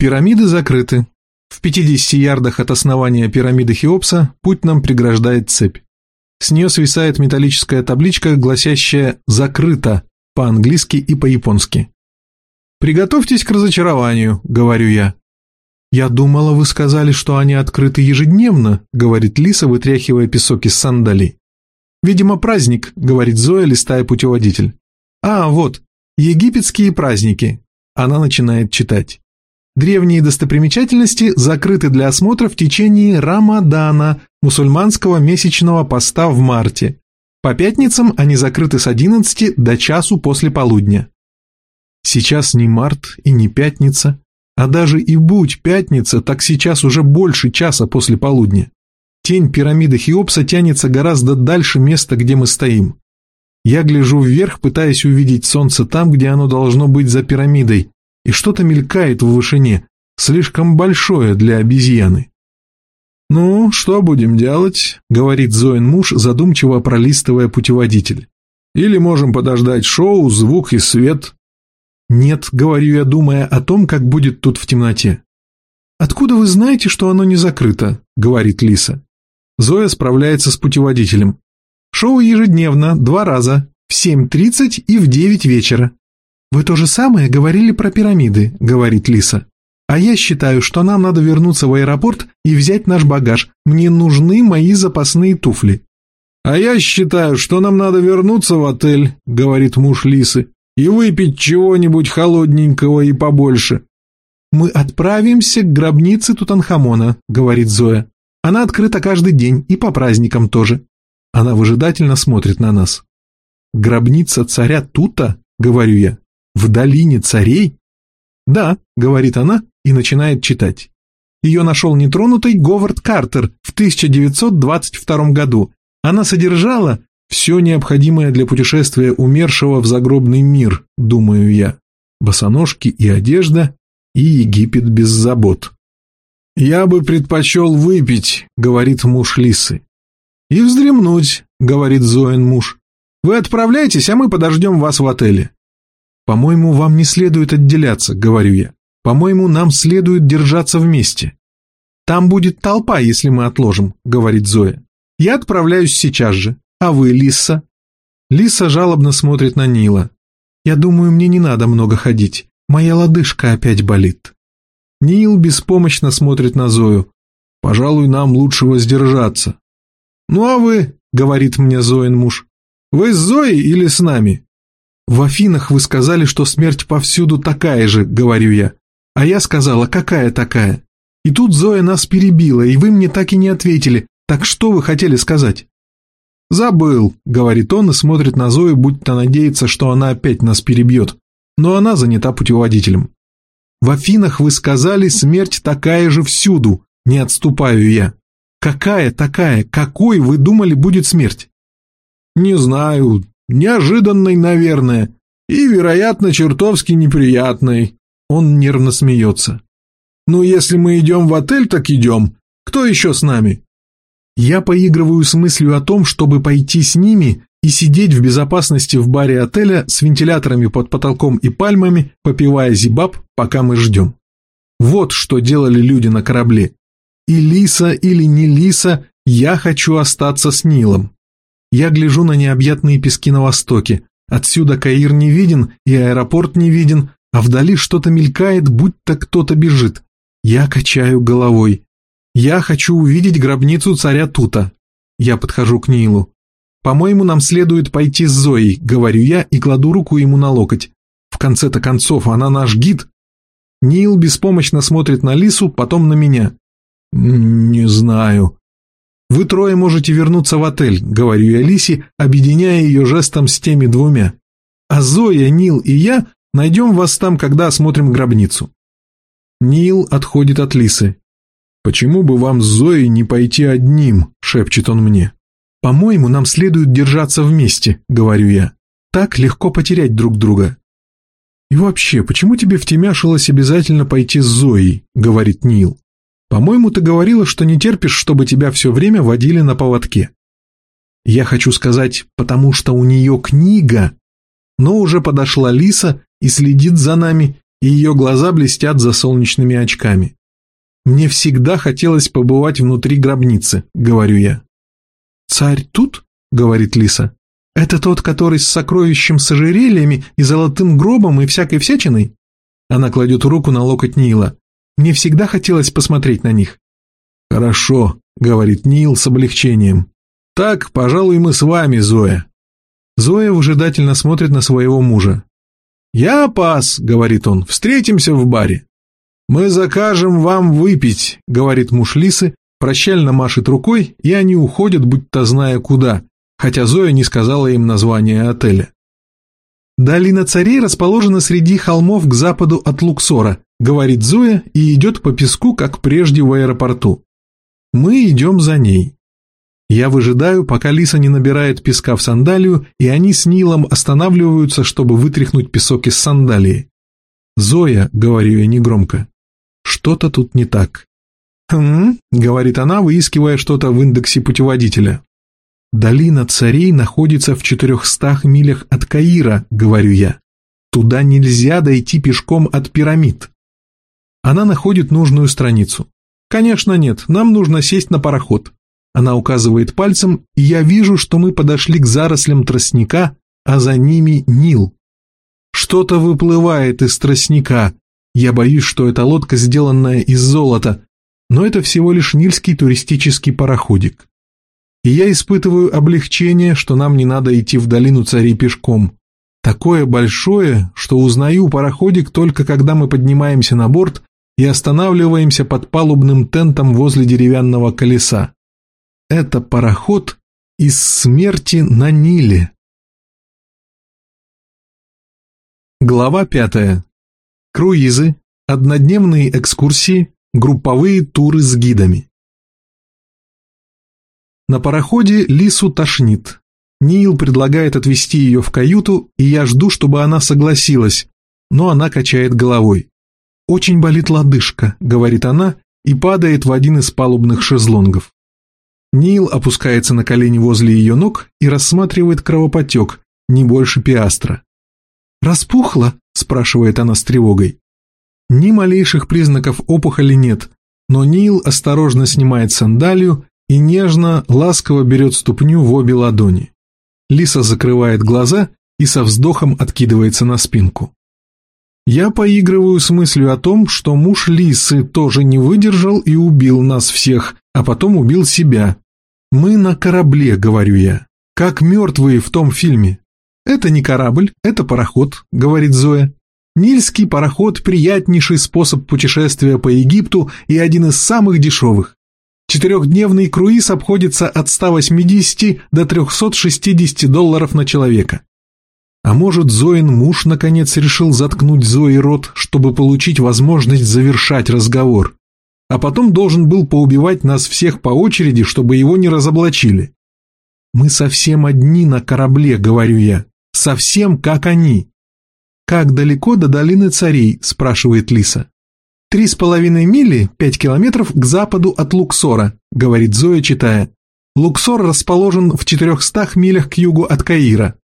Speaker 1: Пирамиды закрыты. В 50 ярдах от основания пирамиды Хеопса путь нам преграждает цепь. С нее свисает металлическая табличка, гласящая «Закрыто» по-английски и по-японски. «Приготовьтесь к разочарованию», — говорю я. «Я думала, вы сказали, что они открыты ежедневно», — говорит Лиса, вытряхивая песок из сандалий. «Видимо, праздник», — говорит Зоя, листая путеводитель. «А, вот, египетские праздники». Она начинает читать. Древние достопримечательности закрыты для осмотра в течение Рамадана, мусульманского месячного поста в марте. По пятницам они закрыты с 11 до часу после полудня. Сейчас не март и не пятница, а даже и будь пятница, так сейчас уже больше часа после полудня. Тень пирамиды Хеопса тянется гораздо дальше места, где мы стоим. Я гляжу вверх, пытаясь увидеть солнце там, где оно должно быть за пирамидой, и что-то мелькает в вышине, слишком большое для обезьяны. «Ну, что будем делать?» — говорит Зоин муж, задумчиво пролистывая путеводитель. «Или можем подождать шоу, звук и свет?» «Нет», — говорю я, думая о том, как будет тут в темноте. «Откуда вы знаете, что оно не закрыто?» — говорит Лиса. Зоя справляется с путеводителем. Шоу ежедневно, два раза, в 7.30 и в 9 вечера. «Вы то же самое говорили про пирамиды», — говорит Лиса. «А я считаю, что нам надо вернуться в аэропорт и взять наш багаж. Мне нужны мои запасные туфли». «А я считаю, что нам надо вернуться в отель», — говорит муж Лисы, «и выпить чего-нибудь холодненького и побольше». «Мы отправимся к гробнице Тутанхамона», — говорит Зоя. Она открыта каждый день и по праздникам тоже. Она выжидательно смотрит на нас. «Гробница царя Тута?» — говорю я. «В долине царей?» «Да», — говорит она и начинает читать. Ее нашел нетронутой Говард Картер в 1922 году. Она содержала все необходимое для путешествия умершего в загробный мир, думаю я. Босоножки и одежда, и Египет без забот. «Я бы предпочел выпить», — говорит муж Лисы. «И вздремнуть», — говорит Зоин муж. «Вы отправляйтесь, а мы подождем вас в отеле». «По-моему, вам не следует отделяться», — говорю я. «По-моему, нам следует держаться вместе». «Там будет толпа, если мы отложим», — говорит Зоя. «Я отправляюсь сейчас же. А вы, Лиса?» Лиса жалобно смотрит на Нила. «Я думаю, мне не надо много ходить. Моя лодыжка опять болит». Нил беспомощно смотрит на Зою. «Пожалуй, нам лучше воздержаться». «Ну а вы?» — говорит мне Зоин муж. «Вы с Зоей или с нами?» «В Афинах вы сказали, что смерть повсюду такая же», — говорю я. А я сказала, какая такая? И тут Зоя нас перебила, и вы мне так и не ответили. Так что вы хотели сказать?» «Забыл», — говорит он и смотрит на Зою, будто надеется, что она опять нас перебьет. Но она занята путеводителем. В Афинах вы сказали, смерть такая же всюду, не отступаю я. Какая такая, какой вы думали будет смерть? Не знаю, неожиданной, наверное, и, вероятно, чертовски неприятной. Он нервно смеется. Ну, если мы идем в отель, так идем. Кто еще с нами? Я поигрываю с мыслью о том, чтобы пойти с ними и сидеть в безопасности в баре отеля с вентиляторами под потолком и пальмами, попивая зибаб, пока мы ждем. Вот что делали люди на корабле. и Лиса или не Лиса, я хочу остаться с Нилом. Я гляжу на необъятные пески на востоке. Отсюда Каир не виден и аэропорт не виден, а вдали что-то мелькает, будто кто-то бежит. Я качаю головой. Я хочу увидеть гробницу царя Тута. Я подхожу к Нилу. «По-моему, нам следует пойти с Зоей», — говорю я и кладу руку ему на локоть. В конце-то концов, она наш гид. Нил беспомощно смотрит на Лису, потом на меня. «Не знаю». «Вы трое можете вернуться в отель», — говорю я Лисе, объединяя ее жестом с теми двумя. «А Зоя, Нил и я найдем вас там, когда осмотрим гробницу». Нил отходит от Лисы. «Почему бы вам с Зоей не пойти одним?» — шепчет он мне. «По-моему, нам следует держаться вместе», — говорю я. «Так легко потерять друг друга». «И вообще, почему тебе втемяшилось обязательно пойти с Зоей?» — говорит Нил. «По-моему, ты говорила, что не терпишь, чтобы тебя все время водили на поводке». Я хочу сказать, потому что у нее книга. Но уже подошла Лиса и следит за нами, и ее глаза блестят за солнечными очками. «Мне всегда хотелось побывать внутри гробницы», — говорю я. «Царь тут?» — говорит Лиса. «Это тот, который с сокровищем с ожерельями и золотым гробом и всякой всячиной?» Она кладет руку на локоть Нила. «Мне всегда хотелось посмотреть на них». «Хорошо», — говорит Нил с облегчением. «Так, пожалуй, мы с вами, Зоя». Зоя выжидательно смотрит на своего мужа. «Я пас», — говорит он, — «встретимся в баре». «Мы закажем вам выпить», — говорит муж Лисы, прощально машет рукой, и они уходят, будто зная куда, хотя Зоя не сказала им название отеля. «Долина царей расположена среди холмов к западу от Луксора», говорит Зоя и идет по песку, как прежде в аэропорту. Мы идем за ней. Я выжидаю, пока Лиса не набирает песка в сандалию, и они с Нилом останавливаются, чтобы вытряхнуть песок из сандалии. «Зоя», — говорю я негромко, — «что-то тут не так». «Хм», — говорит она, выискивая что-то в индексе путеводителя. «Долина царей находится в четырехстах милях от Каира», — говорю я. «Туда нельзя дойти пешком от пирамид». Она находит нужную страницу. «Конечно нет, нам нужно сесть на пароход». Она указывает пальцем, и я вижу, что мы подошли к зарослям тростника, а за ними Нил. Что-то выплывает из тростника. Я боюсь, что это лодка, сделанная из золота, но это всего лишь нильский туристический пароходик. И я испытываю облегчение, что нам не надо идти в долину царей пешком. Такое большое, что узнаю пароходик только когда мы поднимаемся на борт и останавливаемся под палубным тентом возле деревянного колеса. Это пароход из смерти на Ниле. Глава пятая. Круизы, однодневные экскурсии, групповые туры с гидами. На пароходе Лису тошнит. Нил предлагает отвезти ее в каюту, и я жду, чтобы она согласилась, но она качает головой. «Очень болит лодыжка», — говорит она, и падает в один из палубных шезлонгов. Нил опускается на колени возле ее ног и рассматривает кровопотек, не больше пиастра. «Распухла?» – спрашивает она с тревогой. Ни малейших признаков опухоли нет, но Нил осторожно снимает сандалию и нежно, ласково берет ступню в обе ладони. Лиса закрывает глаза и со вздохом откидывается на спинку. Я поигрываю с мыслью о том, что муж Лисы тоже не выдержал и убил нас всех, а потом убил себя. Мы на корабле, говорю я, как мертвые в том фильме. Это не корабль, это пароход, говорит Зоя. Нильский пароход – приятнейший способ путешествия по Египту и один из самых дешевых. Четырехдневный круиз обходится от 180 до 360 долларов на человека. А может, Зоин муж наконец решил заткнуть Зои рот, чтобы получить возможность завершать разговор, а потом должен был поубивать нас всех по очереди, чтобы его не разоблачили. «Мы совсем одни на корабле», — говорю я, — «совсем как они». «Как далеко до долины царей?» – спрашивает Лиса. «Три с половиной мили, пять километров к западу от Луксора», – говорит Зоя, читая. «Луксор расположен в четырехстах милях к югу от Каира».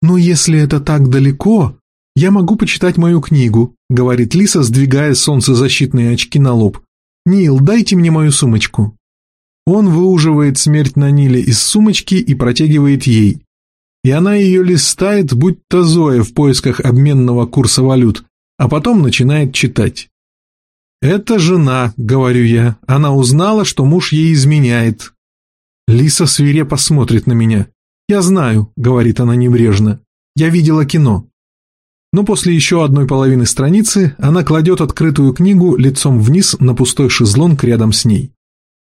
Speaker 1: «Ну, если это так далеко, я могу почитать мою книгу», – говорит Лиса, сдвигая солнцезащитные очки на лоб. «Нил, дайте мне мою сумочку». Он выуживает смерть на Ниле из сумочки и протягивает ей. И она ее листает, будь то Зоя в поисках обменного курса валют, а потом начинает читать. «Это жена», — говорю я. Она узнала, что муж ей изменяет. Лиса свирепо смотрит на меня. «Я знаю», — говорит она небрежно. «Я видела кино». Но после еще одной половины страницы она кладет открытую книгу лицом вниз на пустой шезлонг рядом с ней.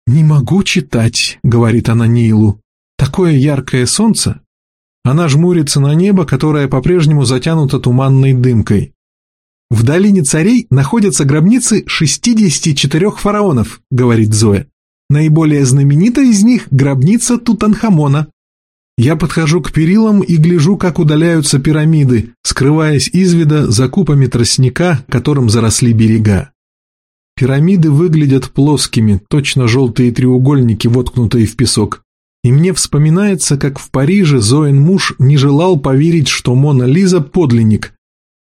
Speaker 1: «Не могу читать», — говорит она Нилу. «Такое яркое солнце». Она жмурится на небо, которое по-прежнему затянуто туманной дымкой. «В долине царей находятся гробницы 64 фараонов», — говорит Зоя. «Наиболее знаменитая из них — гробница Тутанхамона. Я подхожу к перилам и гляжу, как удаляются пирамиды, скрываясь из вида за купами тростника, которым заросли берега. Пирамиды выглядят плоскими, точно желтые треугольники, воткнутые в песок. И мне вспоминается, как в Париже Зоин муж не желал поверить, что Мона Лиза подлинник.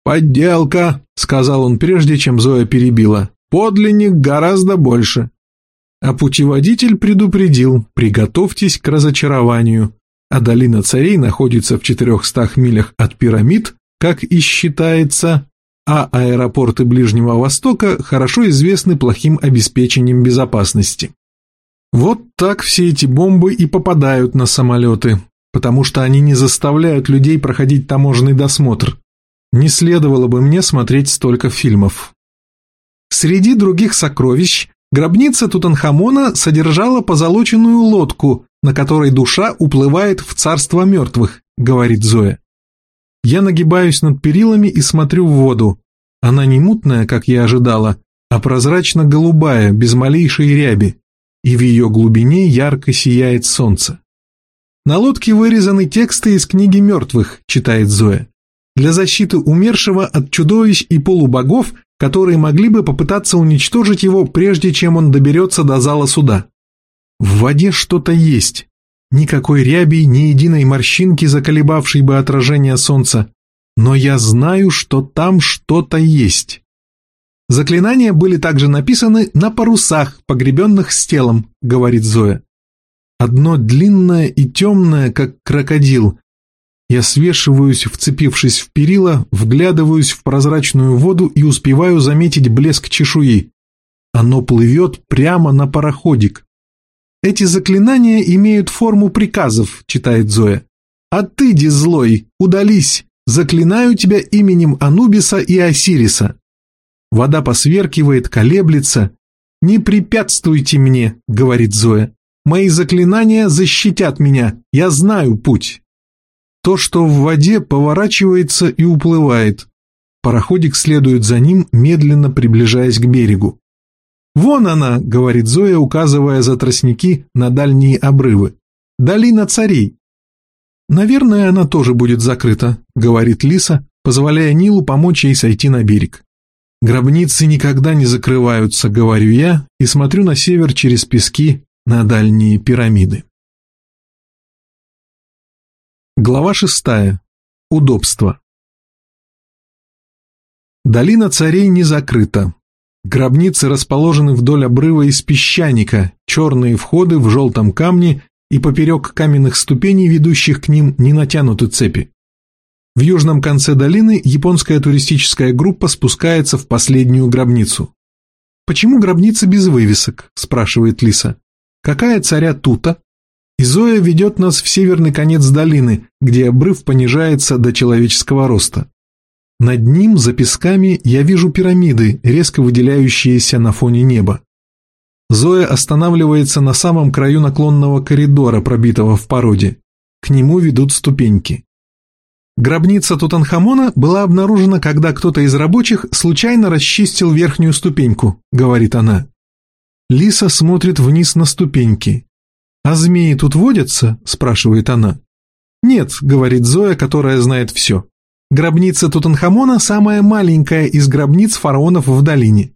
Speaker 1: «Подделка», — сказал он прежде, чем Зоя перебила. «Подлинник гораздо больше». А путеводитель предупредил, приготовьтесь к разочарованию а долина царей находится в 400 милях от пирамид, как и считается, а аэропорты Ближнего Востока хорошо известны плохим обеспечением безопасности. Вот так все эти бомбы и попадают на самолеты, потому что они не заставляют людей проходить таможенный досмотр. Не следовало бы мне смотреть столько фильмов. Среди других сокровищ гробница Тутанхамона содержала позолоченную лодку, на которой душа уплывает в царство мертвых», — говорит Зоя. Я нагибаюсь над перилами и смотрю в воду. Она не мутная, как я ожидала, а прозрачно-голубая, без малейшей ряби, и в ее глубине ярко сияет солнце. На лодке вырезаны тексты из книги мертвых, читает Зоя, для защиты умершего от чудовищ и полубогов, которые могли бы попытаться уничтожить его, прежде чем он доберется до зала суда. В воде что-то есть. Никакой ряби, ни единой морщинки, заколебавшей бы отражение солнца. Но я знаю, что там что-то есть. Заклинания были также написаны на парусах, погребенных с телом, говорит Зоя. Одно длинное и темное, как крокодил. Я свешиваюсь, вцепившись в перила, вглядываюсь в прозрачную воду и успеваю заметить блеск чешуи. Оно плывет прямо на пароходик. Эти заклинания имеют форму приказов, читает Зоя. «Отыди, злой, удались, заклинаю тебя именем Анубиса и Осириса». Вода посверкивает, колеблется. «Не препятствуйте мне», — говорит Зоя. «Мои заклинания защитят меня, я знаю путь». То, что в воде, поворачивается и уплывает. Пароходик следует за ним, медленно приближаясь к берегу. «Вон она», — говорит Зоя, указывая за тростники на дальние обрывы. «Долина царей». «Наверное, она тоже будет закрыта», — говорит Лиса, позволяя Нилу помочь ей сойти на берег. «Гробницы никогда не закрываются», — говорю я, и смотрю на север через пески на дальние пирамиды. Глава шестая. Удобство. Долина царей не закрыта. Гробницы расположены вдоль обрыва из песчаника, черные входы в желтом камне и поперек каменных ступеней, ведущих к ним, не натянуты цепи. В южном конце долины японская туристическая группа спускается в последнюю гробницу. «Почему гробница без вывесок?» – спрашивает Лиса. «Какая царя тута?» И Зоя ведет нас в северный конец долины, где обрыв понижается до человеческого роста. Над ним, за песками, я вижу пирамиды, резко выделяющиеся на фоне неба. Зоя останавливается на самом краю наклонного коридора, пробитого в породе. К нему ведут ступеньки. Гробница Тутанхамона была обнаружена, когда кто-то из рабочих случайно расчистил верхнюю ступеньку, говорит она. Лиса смотрит вниз на ступеньки. «А змеи тут водятся?» – спрашивает она. «Нет», – говорит Зоя, которая знает все. Гробница Тутанхамона самая маленькая из гробниц фараонов в долине.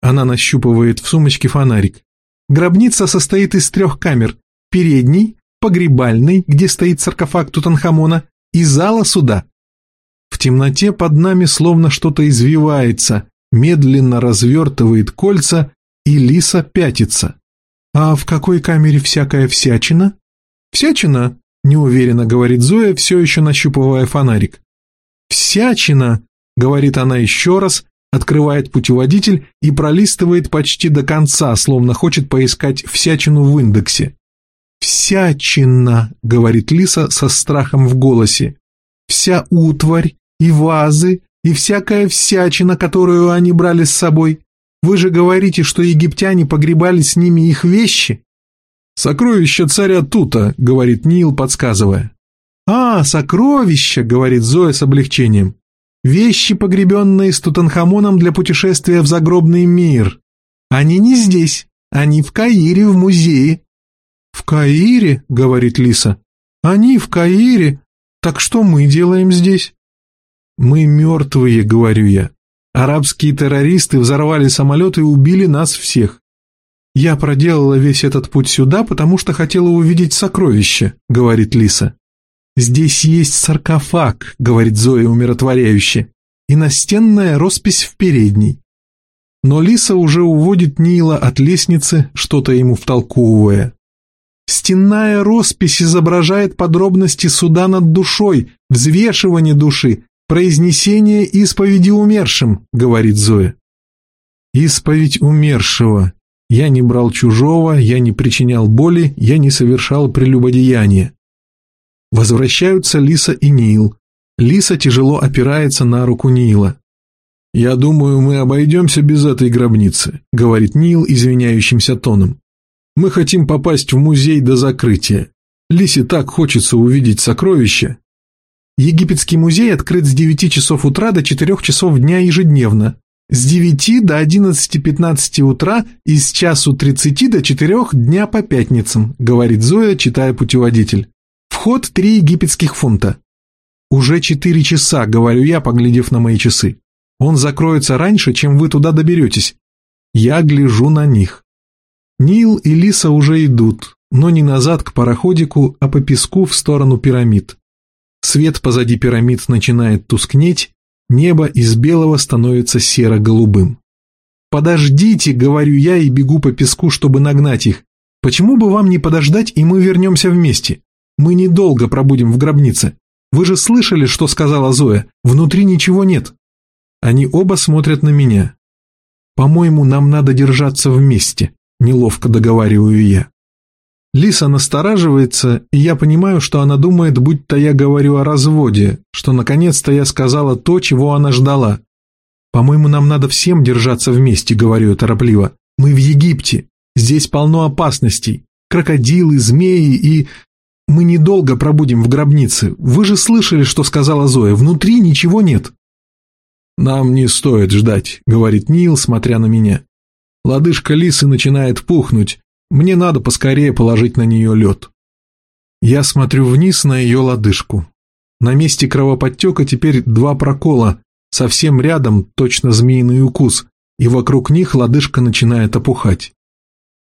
Speaker 1: Она нащупывает в сумочке фонарик. Гробница состоит из трех камер. Передней, погребальной, где стоит саркофаг Тутанхамона, и зала суда. В темноте под нами словно что-то извивается, медленно развертывает кольца и Лиса пятится. «А в какой камере всякая всячина?» «Всячина?» – неуверенно говорит Зоя, все еще нащупывая фонарик. «Всячина!» – говорит она еще раз, открывает путеводитель и пролистывает почти до конца, словно хочет поискать всячину в индексе. «Всячина!» — говорит Лиса со страхом в голосе. «Вся утварь и вазы и всякая всячина, которую они брали с собой. Вы же говорите, что египтяне погребали с ними их вещи?» «Сокровища царя Тута», — говорит Нил, подсказывая. «А, сокровища», — говорит Зоя с облегчением. «Вещи, погребенные с Тутанхамоном для путешествия в загробный мир. Они не здесь, они в Каире, в музее». «В Каире?» — говорит Лиса. «Они в Каире? Так что мы делаем здесь?» «Мы мертвые», — говорю я. Арабские террористы взорвали самолет и убили нас всех. Я проделала весь этот путь сюда, потому что хотела увидеть сокровища, говорит Лиса. Здесь есть саркофаг, говорит Зоя умиротворяюще, и настенная роспись в передней. Но Лиса уже уводит Нила от лестницы, что-то ему втолковывая. Стенная роспись изображает подробности суда над душой, взвешивание души, «Произнесение исповеди умершим», — говорит Зоя. «Исповедь умершего. Я не брал чужого, я не причинял боли, я не совершал прелюбодеяния». Возвращаются Лиса и Нил. Лиса тяжело опирается на руку Нила. «Я думаю, мы обойдемся без этой гробницы», — говорит Нил извиняющимся тоном. «Мы хотим попасть в музей до закрытия. Лисе так хочется увидеть сокровища, Египетский музей открыт с 9 часов утра до 4 часов дня ежедневно, с 9 до 11.15 утра и с часу 30 до 4 дня по пятницам, говорит Зоя, читая путеводитель. Вход 3 египетских фунта. Уже 4 часа, говорю я, поглядев на мои часы. Он закроется раньше, чем вы туда доберетесь. Я гляжу на них. Нил и Лиса уже идут, но не назад к пароходику, а по песку в сторону пирамид. Свет позади пирамид начинает тускнеть, небо из белого становится серо-голубым. «Подождите», — говорю я и бегу по песку, чтобы нагнать их. «Почему бы вам не подождать, и мы вернемся вместе? Мы недолго пробудем в гробнице. Вы же слышали, что сказала Зоя? Внутри ничего нет». Они оба смотрят на меня. «По-моему, нам надо держаться вместе», — неловко договариваю я. Лиса настораживается, и я понимаю, что она думает, будто я говорю о разводе, что наконец-то я сказала то, чего она ждала. «По-моему, нам надо всем держаться вместе», — говорю я торопливо. «Мы в Египте. Здесь полно опасностей. Крокодилы, змеи и... Мы недолго пробудем в гробнице. Вы же слышали, что сказала Зоя. Внутри ничего нет». «Нам не стоит ждать», — говорит Нил, смотря на меня. Лодыжка лисы начинает пухнуть, мне надо поскорее положить на нее лед. Я смотрю вниз на ее лодыжку. На месте кровоподтека теперь два прокола, совсем рядом точно змеиный укус, и вокруг них лодыжка начинает опухать.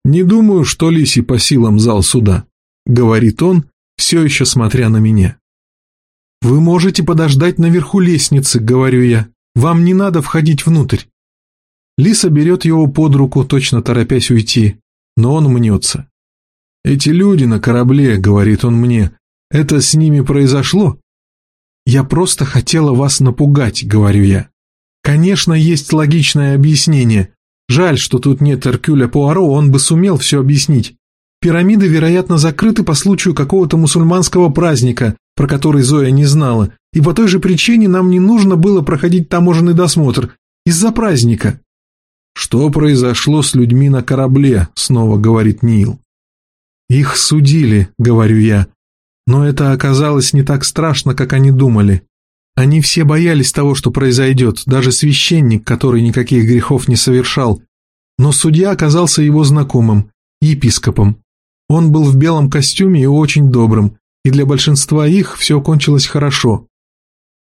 Speaker 1: «Не думаю, что Лиси по силам зал суда», — говорит он, все еще смотря на меня. «Вы можете подождать наверху лестницы», — говорю я. «Вам не надо входить внутрь». Лиса берет его под руку, точно торопясь уйти но он мнется. «Эти люди на корабле», — говорит он мне, — «это с ними произошло?» «Я просто хотела вас напугать», — говорю я. «Конечно, есть логичное объяснение. Жаль, что тут нет Эркюля Пуаро, он бы сумел все объяснить. Пирамиды, вероятно, закрыты по случаю какого-то мусульманского праздника, про который Зоя не знала, и по той же причине нам не нужно было проходить таможенный досмотр. Из-за праздника. «Что произошло с людьми на корабле?» — снова говорит Нил. «Их судили», — говорю я. Но это оказалось не так страшно, как они думали. Они все боялись того, что произойдет, даже священник, который никаких грехов не совершал. Но судья оказался его знакомым, епископом. Он был в белом костюме и очень добрым, и для большинства их все кончилось хорошо.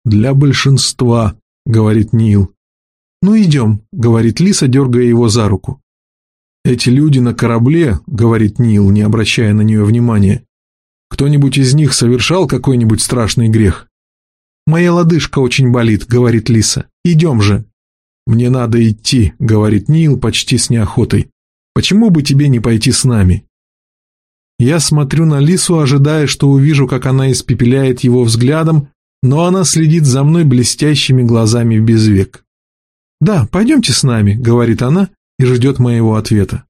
Speaker 1: «Для большинства», — говорит Нил. «Ну идем», — говорит Лиса, дергая его за руку. «Эти люди на корабле», — говорит Нил, не обращая на нее внимания. «Кто-нибудь из них совершал какой-нибудь страшный грех?» «Моя лодыжка очень болит», — говорит Лиса. «Идем же». «Мне надо идти», — говорит Нил почти с неохотой. «Почему бы тебе не пойти с нами?» Я смотрю на Лису, ожидая, что увижу, как она испепеляет его взглядом, но она следит за мной блестящими глазами без век. «Да, пойдемте с нами», — говорит она и ждет моего ответа.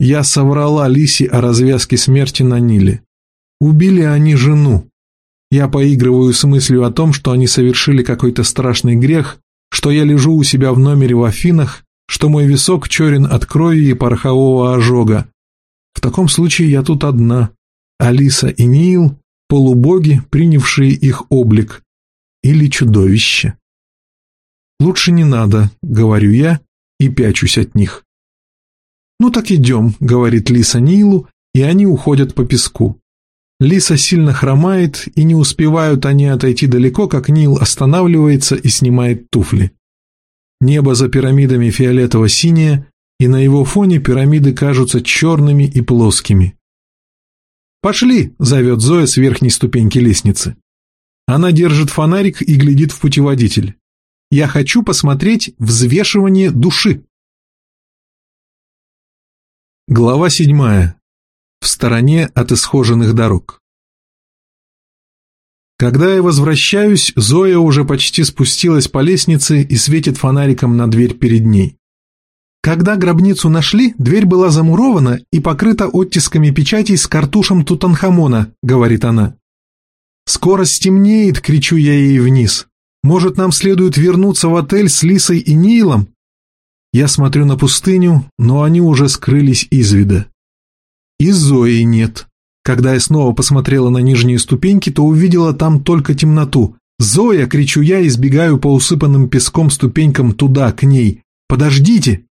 Speaker 1: Я соврала Лисе о развязке смерти на Ниле. Убили они жену. Я поигрываю с мыслью о том, что они совершили какой-то страшный грех, что я лежу у себя в номере в Афинах, что мой висок черен от крови и порохового ожога, в таком случае я тут одна. Алиса и Нил – полубоги, принявшие их облик. Или чудовище. «Лучше не надо», – говорю я и пячусь от них. «Ну так идем», – говорит Лиса Нилу, и они уходят по песку. Лиса сильно хромает, и не успевают они отойти далеко, как Нил останавливается и снимает туфли. Небо за пирамидами фиолетово-синее, и на его фоне пирамиды кажутся черными и плоскими. «Пошли!» – зовет Зоя с верхней ступеньки лестницы. Она держит фонарик и глядит в путеводитель. «Я хочу посмотреть взвешивание души». Глава седьмая. В стороне от исхоженных дорог. Когда я возвращаюсь, Зоя уже почти спустилась по лестнице и светит фонариком на дверь перед ней. Когда гробницу нашли, дверь была замурована и покрыта оттисками печатей с картушем Тутанхамона, говорит она. «Скоро стемнеет», — кричу я ей вниз. «Может, нам следует вернуться в отель с Лисой и Нилом?» Я смотрю на пустыню, но они уже скрылись из вида. И Зои нет. Когда я снова посмотрела на нижние ступеньки, то увидела там только темноту. «Зоя!» — кричу я и сбегаю по усыпанным песком ступенькам туда, к ней. «Подождите!»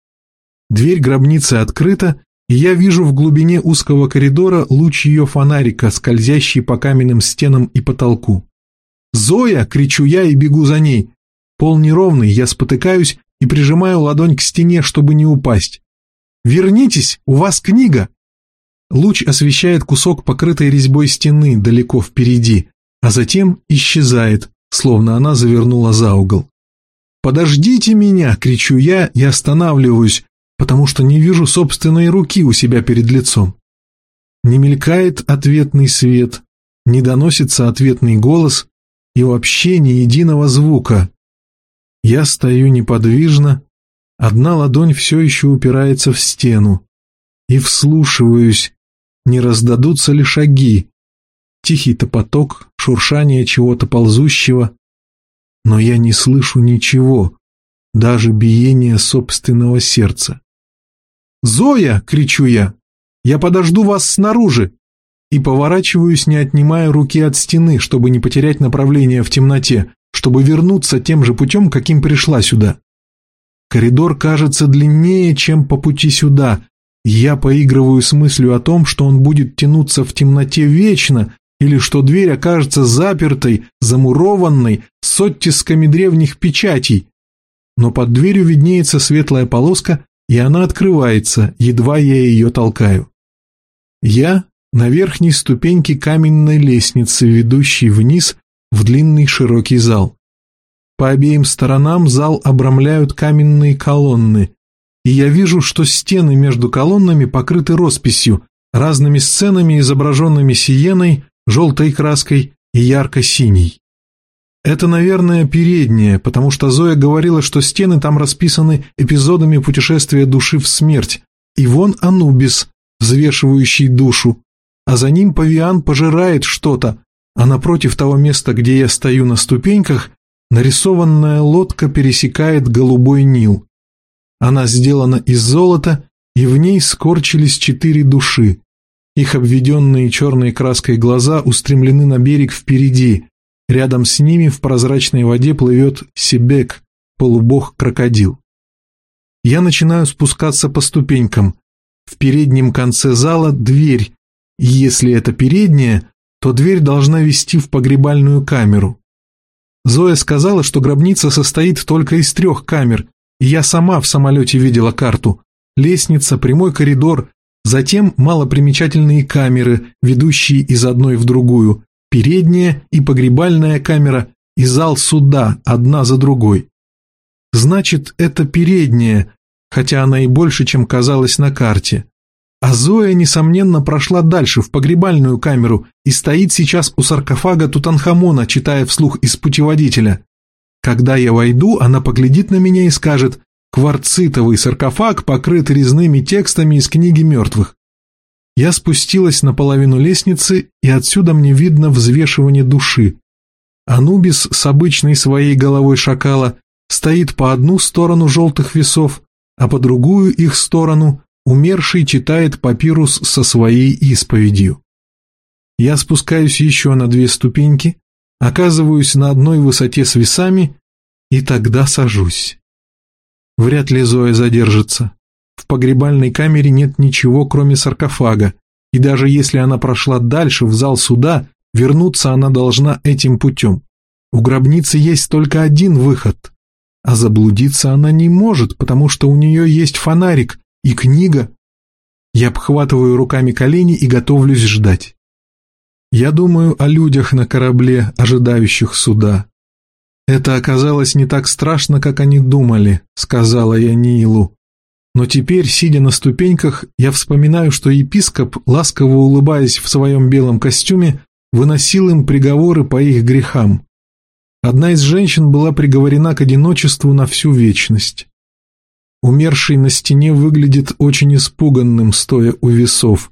Speaker 1: Дверь гробницы открыта, и я вижу в глубине узкого коридора луч ее фонарика, скользящий по каменным стенам и потолку. «Зоя!» — кричу я и бегу за ней. Пол неровный, я спотыкаюсь и прижимаю ладонь к стене, чтобы не упасть. «Вернитесь, у вас книга!» Луч освещает кусок покрытой резьбой стены далеко впереди, а затем исчезает, словно она завернула за угол. «Подождите меня!» — кричу я и останавливаюсь, потому что не вижу собственной руки у себя перед лицом. Не мелькает ответный свет, не доносится ответный голос и вообще ни единого звука. Я стою неподвижно, одна ладонь все еще упирается в стену, и вслушиваюсь, не раздадутся ли шаги, тихий топоток, шуршание чего-то ползущего, но я не слышу ничего, даже биения собственного сердца. «Зоя!» — кричу я. «Я подожду вас снаружи!» И поворачиваюсь, не отнимая руки от стены, чтобы не потерять направление в темноте, чтобы вернуться тем же путем, каким пришла сюда. Коридор кажется длиннее, чем по пути сюда. Я поигрываю с мыслью о том, что он будет тянуться в темноте вечно, или что дверь окажется запертой, замурованной, с оттисками древних печатей. Но под дверью виднеется светлая полоска, и она открывается, едва я ее толкаю. Я на верхней ступеньке каменной лестницы, ведущей вниз в длинный широкий зал. По обеим сторонам зал обрамляют каменные колонны, и я вижу, что стены между колоннами покрыты росписью, разными сценами, изображенными сиеной, желтой краской и ярко-синей. Это, наверное, передняя, потому что Зоя говорила, что стены там расписаны эпизодами путешествия души в смерть. И вон Анубис, взвешивающий душу. А за ним Павиан пожирает что-то, а напротив того места, где я стою на ступеньках, нарисованная лодка пересекает голубой Нил. Она сделана из золота, и в ней скорчились четыре души. Их обведенные черной краской глаза устремлены на берег впереди, Рядом с ними в прозрачной воде плывет Себек, полубог-крокодил. Я начинаю спускаться по ступенькам. В переднем конце зала дверь, если это передняя, то дверь должна вести в погребальную камеру. Зоя сказала, что гробница состоит только из трех камер, и я сама в самолете видела карту. Лестница, прямой коридор, затем малопримечательные камеры, ведущие из одной в другую, передняя и погребальная камера и зал суда одна за другой. Значит, это передняя, хотя она и больше, чем казалось на карте. А Зоя, несомненно, прошла дальше, в погребальную камеру, и стоит сейчас у саркофага Тутанхамона, читая вслух из путеводителя. Когда я войду, она поглядит на меня и скажет «Кварцитовый саркофаг, покрыт резными текстами из книги мертвых». Я спустилась на половину лестницы, и отсюда мне видно взвешивание души. Анубис с обычной своей головой шакала стоит по одну сторону желтых весов, а по другую их сторону умерший читает папирус со своей исповедью. Я спускаюсь еще на две ступеньки, оказываюсь на одной высоте с весами и тогда сажусь. Вряд ли Зоя задержится. В погребальной камере нет ничего, кроме саркофага, и даже если она прошла дальше, в зал суда, вернуться она должна этим путем. У гробницы есть только один выход, а заблудиться она не может, потому что у нее есть фонарик, и книга. Я обхватываю руками колени и готовлюсь ждать. Я думаю о людях на корабле, ожидающих суда. Это оказалось не так страшно, как они думали, сказала я Нилу. Но теперь, сидя на ступеньках, я вспоминаю, что епископ, ласково улыбаясь в своем белом костюме, выносил им приговоры по их грехам. Одна из женщин была приговорена к одиночеству на всю вечность. Умерший на стене выглядит очень испуганным, стоя у весов.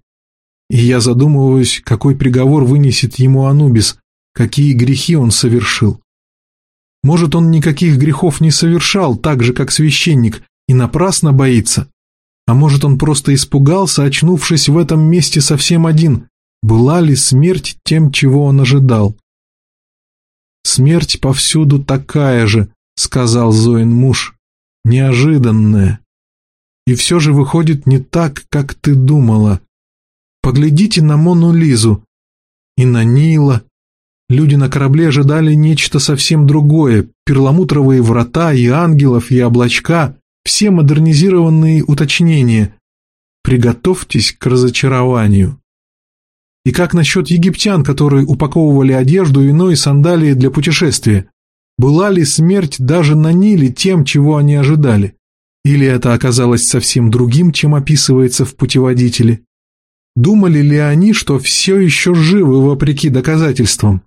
Speaker 1: И я задумываюсь, какой приговор вынесет ему Анубис, какие грехи он совершил. Может, он никаких грехов не совершал, так же, как священник, и напрасно боится. А может, он просто испугался, очнувшись в этом месте совсем один. Была ли смерть тем, чего он ожидал? «Смерть повсюду такая же», — сказал Зоин муж неожиданное. И все же выходит не так, как ты думала. Поглядите на Мону Лизу и на Нила. Люди на корабле ожидали нечто совсем другое. Перламутровые врата и ангелов, и облачка. Все модернизированные уточнения. Приготовьтесь к разочарованию. И как насчет египтян, которые упаковывали одежду, вино и сандалии для путешествия? Была ли смерть даже на Ниле тем, чего они ожидали? Или это оказалось совсем другим, чем описывается в путеводителе? Думали ли они, что все еще живы вопреки доказательствам?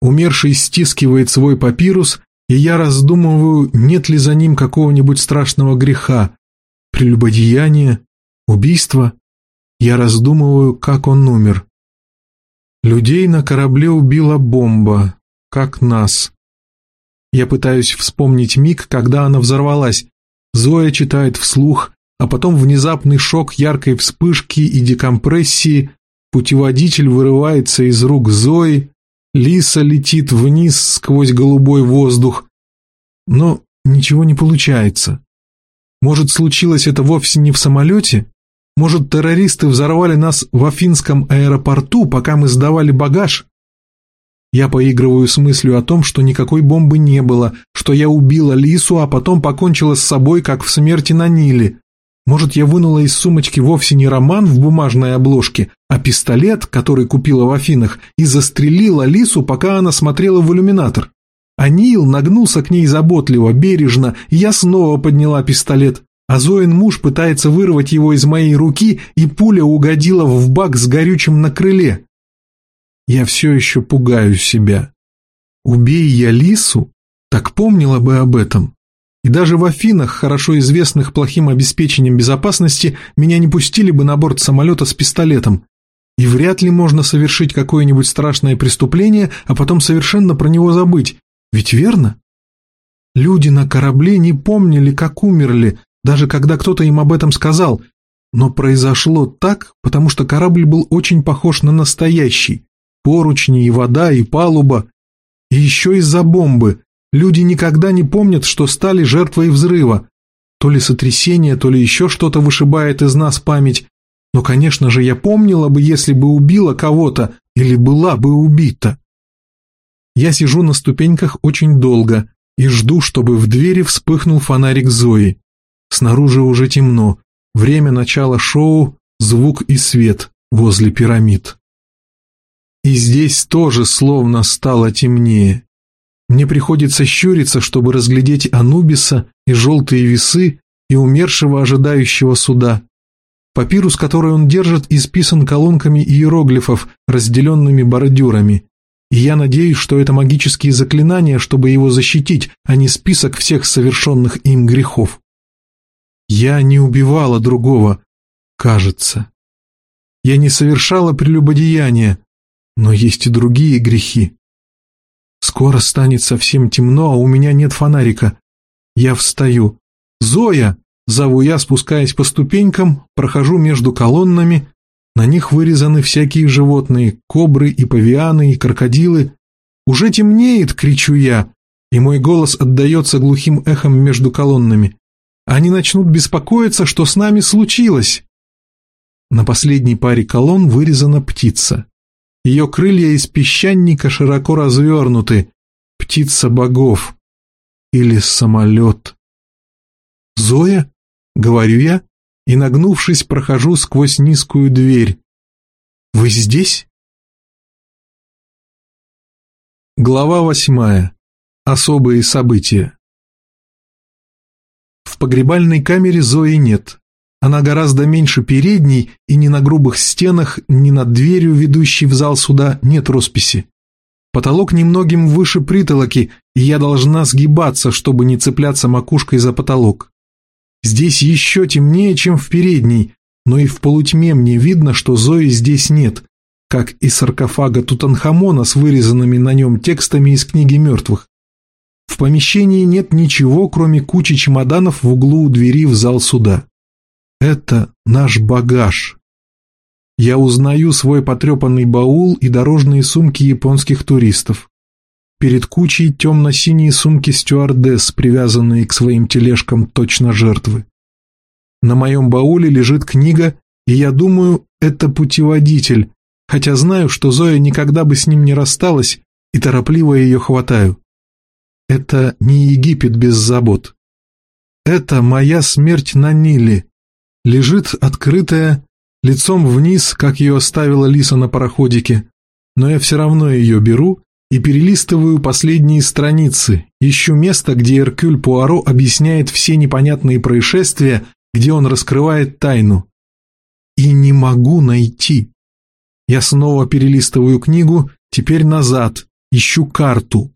Speaker 1: Умерший стискивает свой папирус, и я раздумываю, нет ли за ним какого-нибудь страшного греха, прелюбодеяния, убийства. Я раздумываю, как он умер. Людей на корабле убила бомба, как нас. Я пытаюсь вспомнить миг, когда она взорвалась. Зоя читает вслух, а потом внезапный шок яркой вспышки и декомпрессии, путеводитель вырывается из рук Зои, Лиса летит вниз сквозь голубой воздух. Но ничего не получается. Может, случилось это вовсе не в самолете? Может, террористы взорвали нас в Афинском аэропорту, пока мы сдавали багаж? Я поигрываю с мыслью о том, что никакой бомбы не было, что я убила Лису, а потом покончила с собой, как в смерти на Ниле. Может, я вынула из сумочки вовсе не роман в бумажной обложке, а пистолет, который купила в Афинах, и застрелила Лису, пока она смотрела в иллюминатор. А Нил нагнулся к ней заботливо, бережно, и я снова подняла пистолет. А Зоин муж пытается вырвать его из моей руки, и пуля угодила в бак с горючим на крыле. Я все еще пугаю себя. Убей я лису, так помнила бы об этом. И даже в Афинах, хорошо известных плохим обеспечением безопасности, меня не пустили бы на борт самолета с пистолетом. И вряд ли можно совершить какое-нибудь страшное преступление, а потом совершенно про него забыть. Ведь верно? Люди на корабле не помнили, как умерли, даже когда кто-то им об этом сказал. Но произошло так, потому что корабль был очень похож на настоящий поручни и вода, и палуба. И еще из-за бомбы. Люди никогда не помнят, что стали жертвой взрыва. То ли сотрясение, то ли еще что-то вышибает из нас память. Но, конечно же, я помнила бы, если бы убила кого-то или была бы убита. Я сижу на ступеньках очень долго и жду, чтобы в двери вспыхнул фонарик Зои. Снаружи уже темно. Время начала шоу, звук и свет возле пирамид. И здесь тоже словно стало темнее. Мне приходится щуриться, чтобы разглядеть Анубиса и желтые весы и умершего, ожидающего суда. Папирус, который он держит, исписан колонками иероглифов, разделенными бордюрами. И я надеюсь, что это магические заклинания, чтобы его защитить, а не список всех совершенных им грехов. Я не убивала другого, кажется. Я не совершала прелюбодеяния, но есть и другие грехи. Скоро станет совсем темно, а у меня нет фонарика. Я встаю. «Зоя!» — зову я, спускаясь по ступенькам, прохожу между колоннами. На них вырезаны всякие животные, кобры и павианы, и крокодилы. «Уже темнеет!» — кричу я, и мой голос отдается глухим эхом между колоннами. Они начнут беспокоиться, что с нами случилось. На последней паре колонн вырезана птица. Ее крылья из песчаника широко развернуты. Птица богов. Или самолет. «Зоя?» — говорю я, и, нагнувшись, прохожу сквозь низкую дверь. «Вы здесь?» Глава восьмая. Особые события. В погребальной камере Зои нет. Она гораздо меньше передней, и ни на грубых стенах, ни над дверью, ведущей в зал суда, нет росписи. Потолок немногим выше притолоки, и я должна сгибаться, чтобы не цепляться макушкой за потолок. Здесь еще темнее, чем в передней, но и в полутьме мне видно, что Зои здесь нет, как и саркофага Тутанхамона с вырезанными на нем текстами из книги мертвых. В помещении нет ничего, кроме кучи чемоданов в углу у двери в зал суда. Это наш багаж. Я узнаю свой потрепанный баул и дорожные сумки японских туристов. Перед кучей темно-синие сумки стюардесс, привязанные к своим тележкам точно жертвы. На моем бауле лежит книга, и я думаю, это путеводитель, хотя знаю, что Зоя никогда бы с ним не рассталась, и торопливо ее хватаю. Это не Египет без забот. Это моя смерть на Ниле, лежит открытая, лицом вниз, как ее оставила Лиса на пароходике, но я все равно ее беру и перелистываю последние страницы, ищу место, где Эркюль Пуаро объясняет все непонятные происшествия, где он раскрывает тайну. И не могу найти. Я снова перелистываю книгу, теперь назад, ищу карту.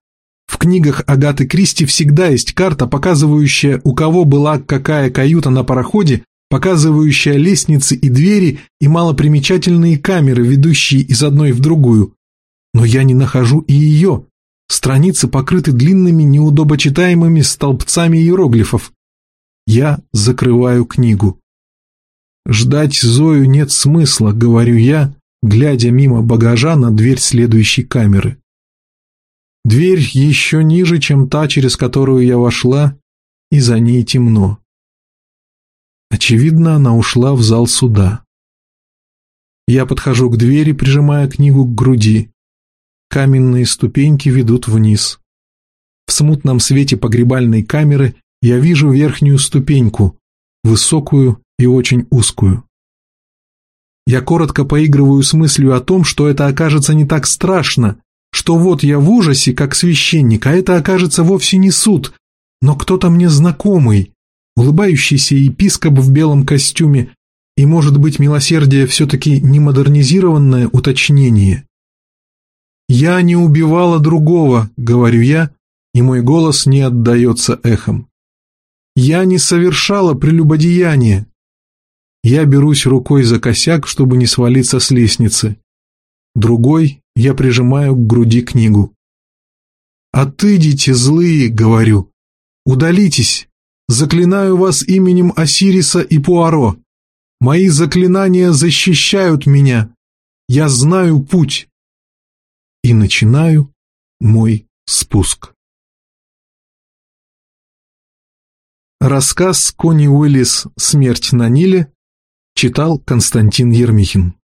Speaker 1: В книгах Агаты Кристи всегда есть карта, показывающая, у кого была какая каюта на пароходе показывающая лестницы и двери и малопримечательные камеры, ведущие из одной в другую. Но я не нахожу и ее. Страницы покрыты длинными неудобочитаемыми столбцами иероглифов. Я закрываю книгу. Ждать Зою нет смысла, говорю я, глядя мимо багажа на дверь следующей камеры. Дверь еще ниже, чем та, через которую я вошла, и за ней темно. Очевидно, она ушла в зал суда. Я подхожу к двери, прижимая книгу к груди. Каменные ступеньки ведут вниз. В смутном свете погребальной камеры я вижу верхнюю ступеньку, высокую и очень узкую. Я коротко поигрываю с мыслью о том, что это окажется не так страшно, что вот я в ужасе, как священник, а это окажется вовсе не суд, но кто-то мне знакомый, улыбающийся епископ в белом костюме, и, может быть, милосердие все-таки не модернизированное уточнение. «Я не убивала другого», — говорю я, и мой голос не отдается эхом. «Я не совершала прелюбодеяние». Я берусь рукой за косяк, чтобы не свалиться с лестницы. Другой я прижимаю к груди книгу. «Отыдите, злые», — говорю, — «удалитесь, Заклинаю вас именем Осириса и Пуаро. Мои заклинания защищают меня. Я знаю путь. И начинаю мой спуск. Рассказ Кони Уиллис «Смерть на Ниле» читал Константин Ермихин.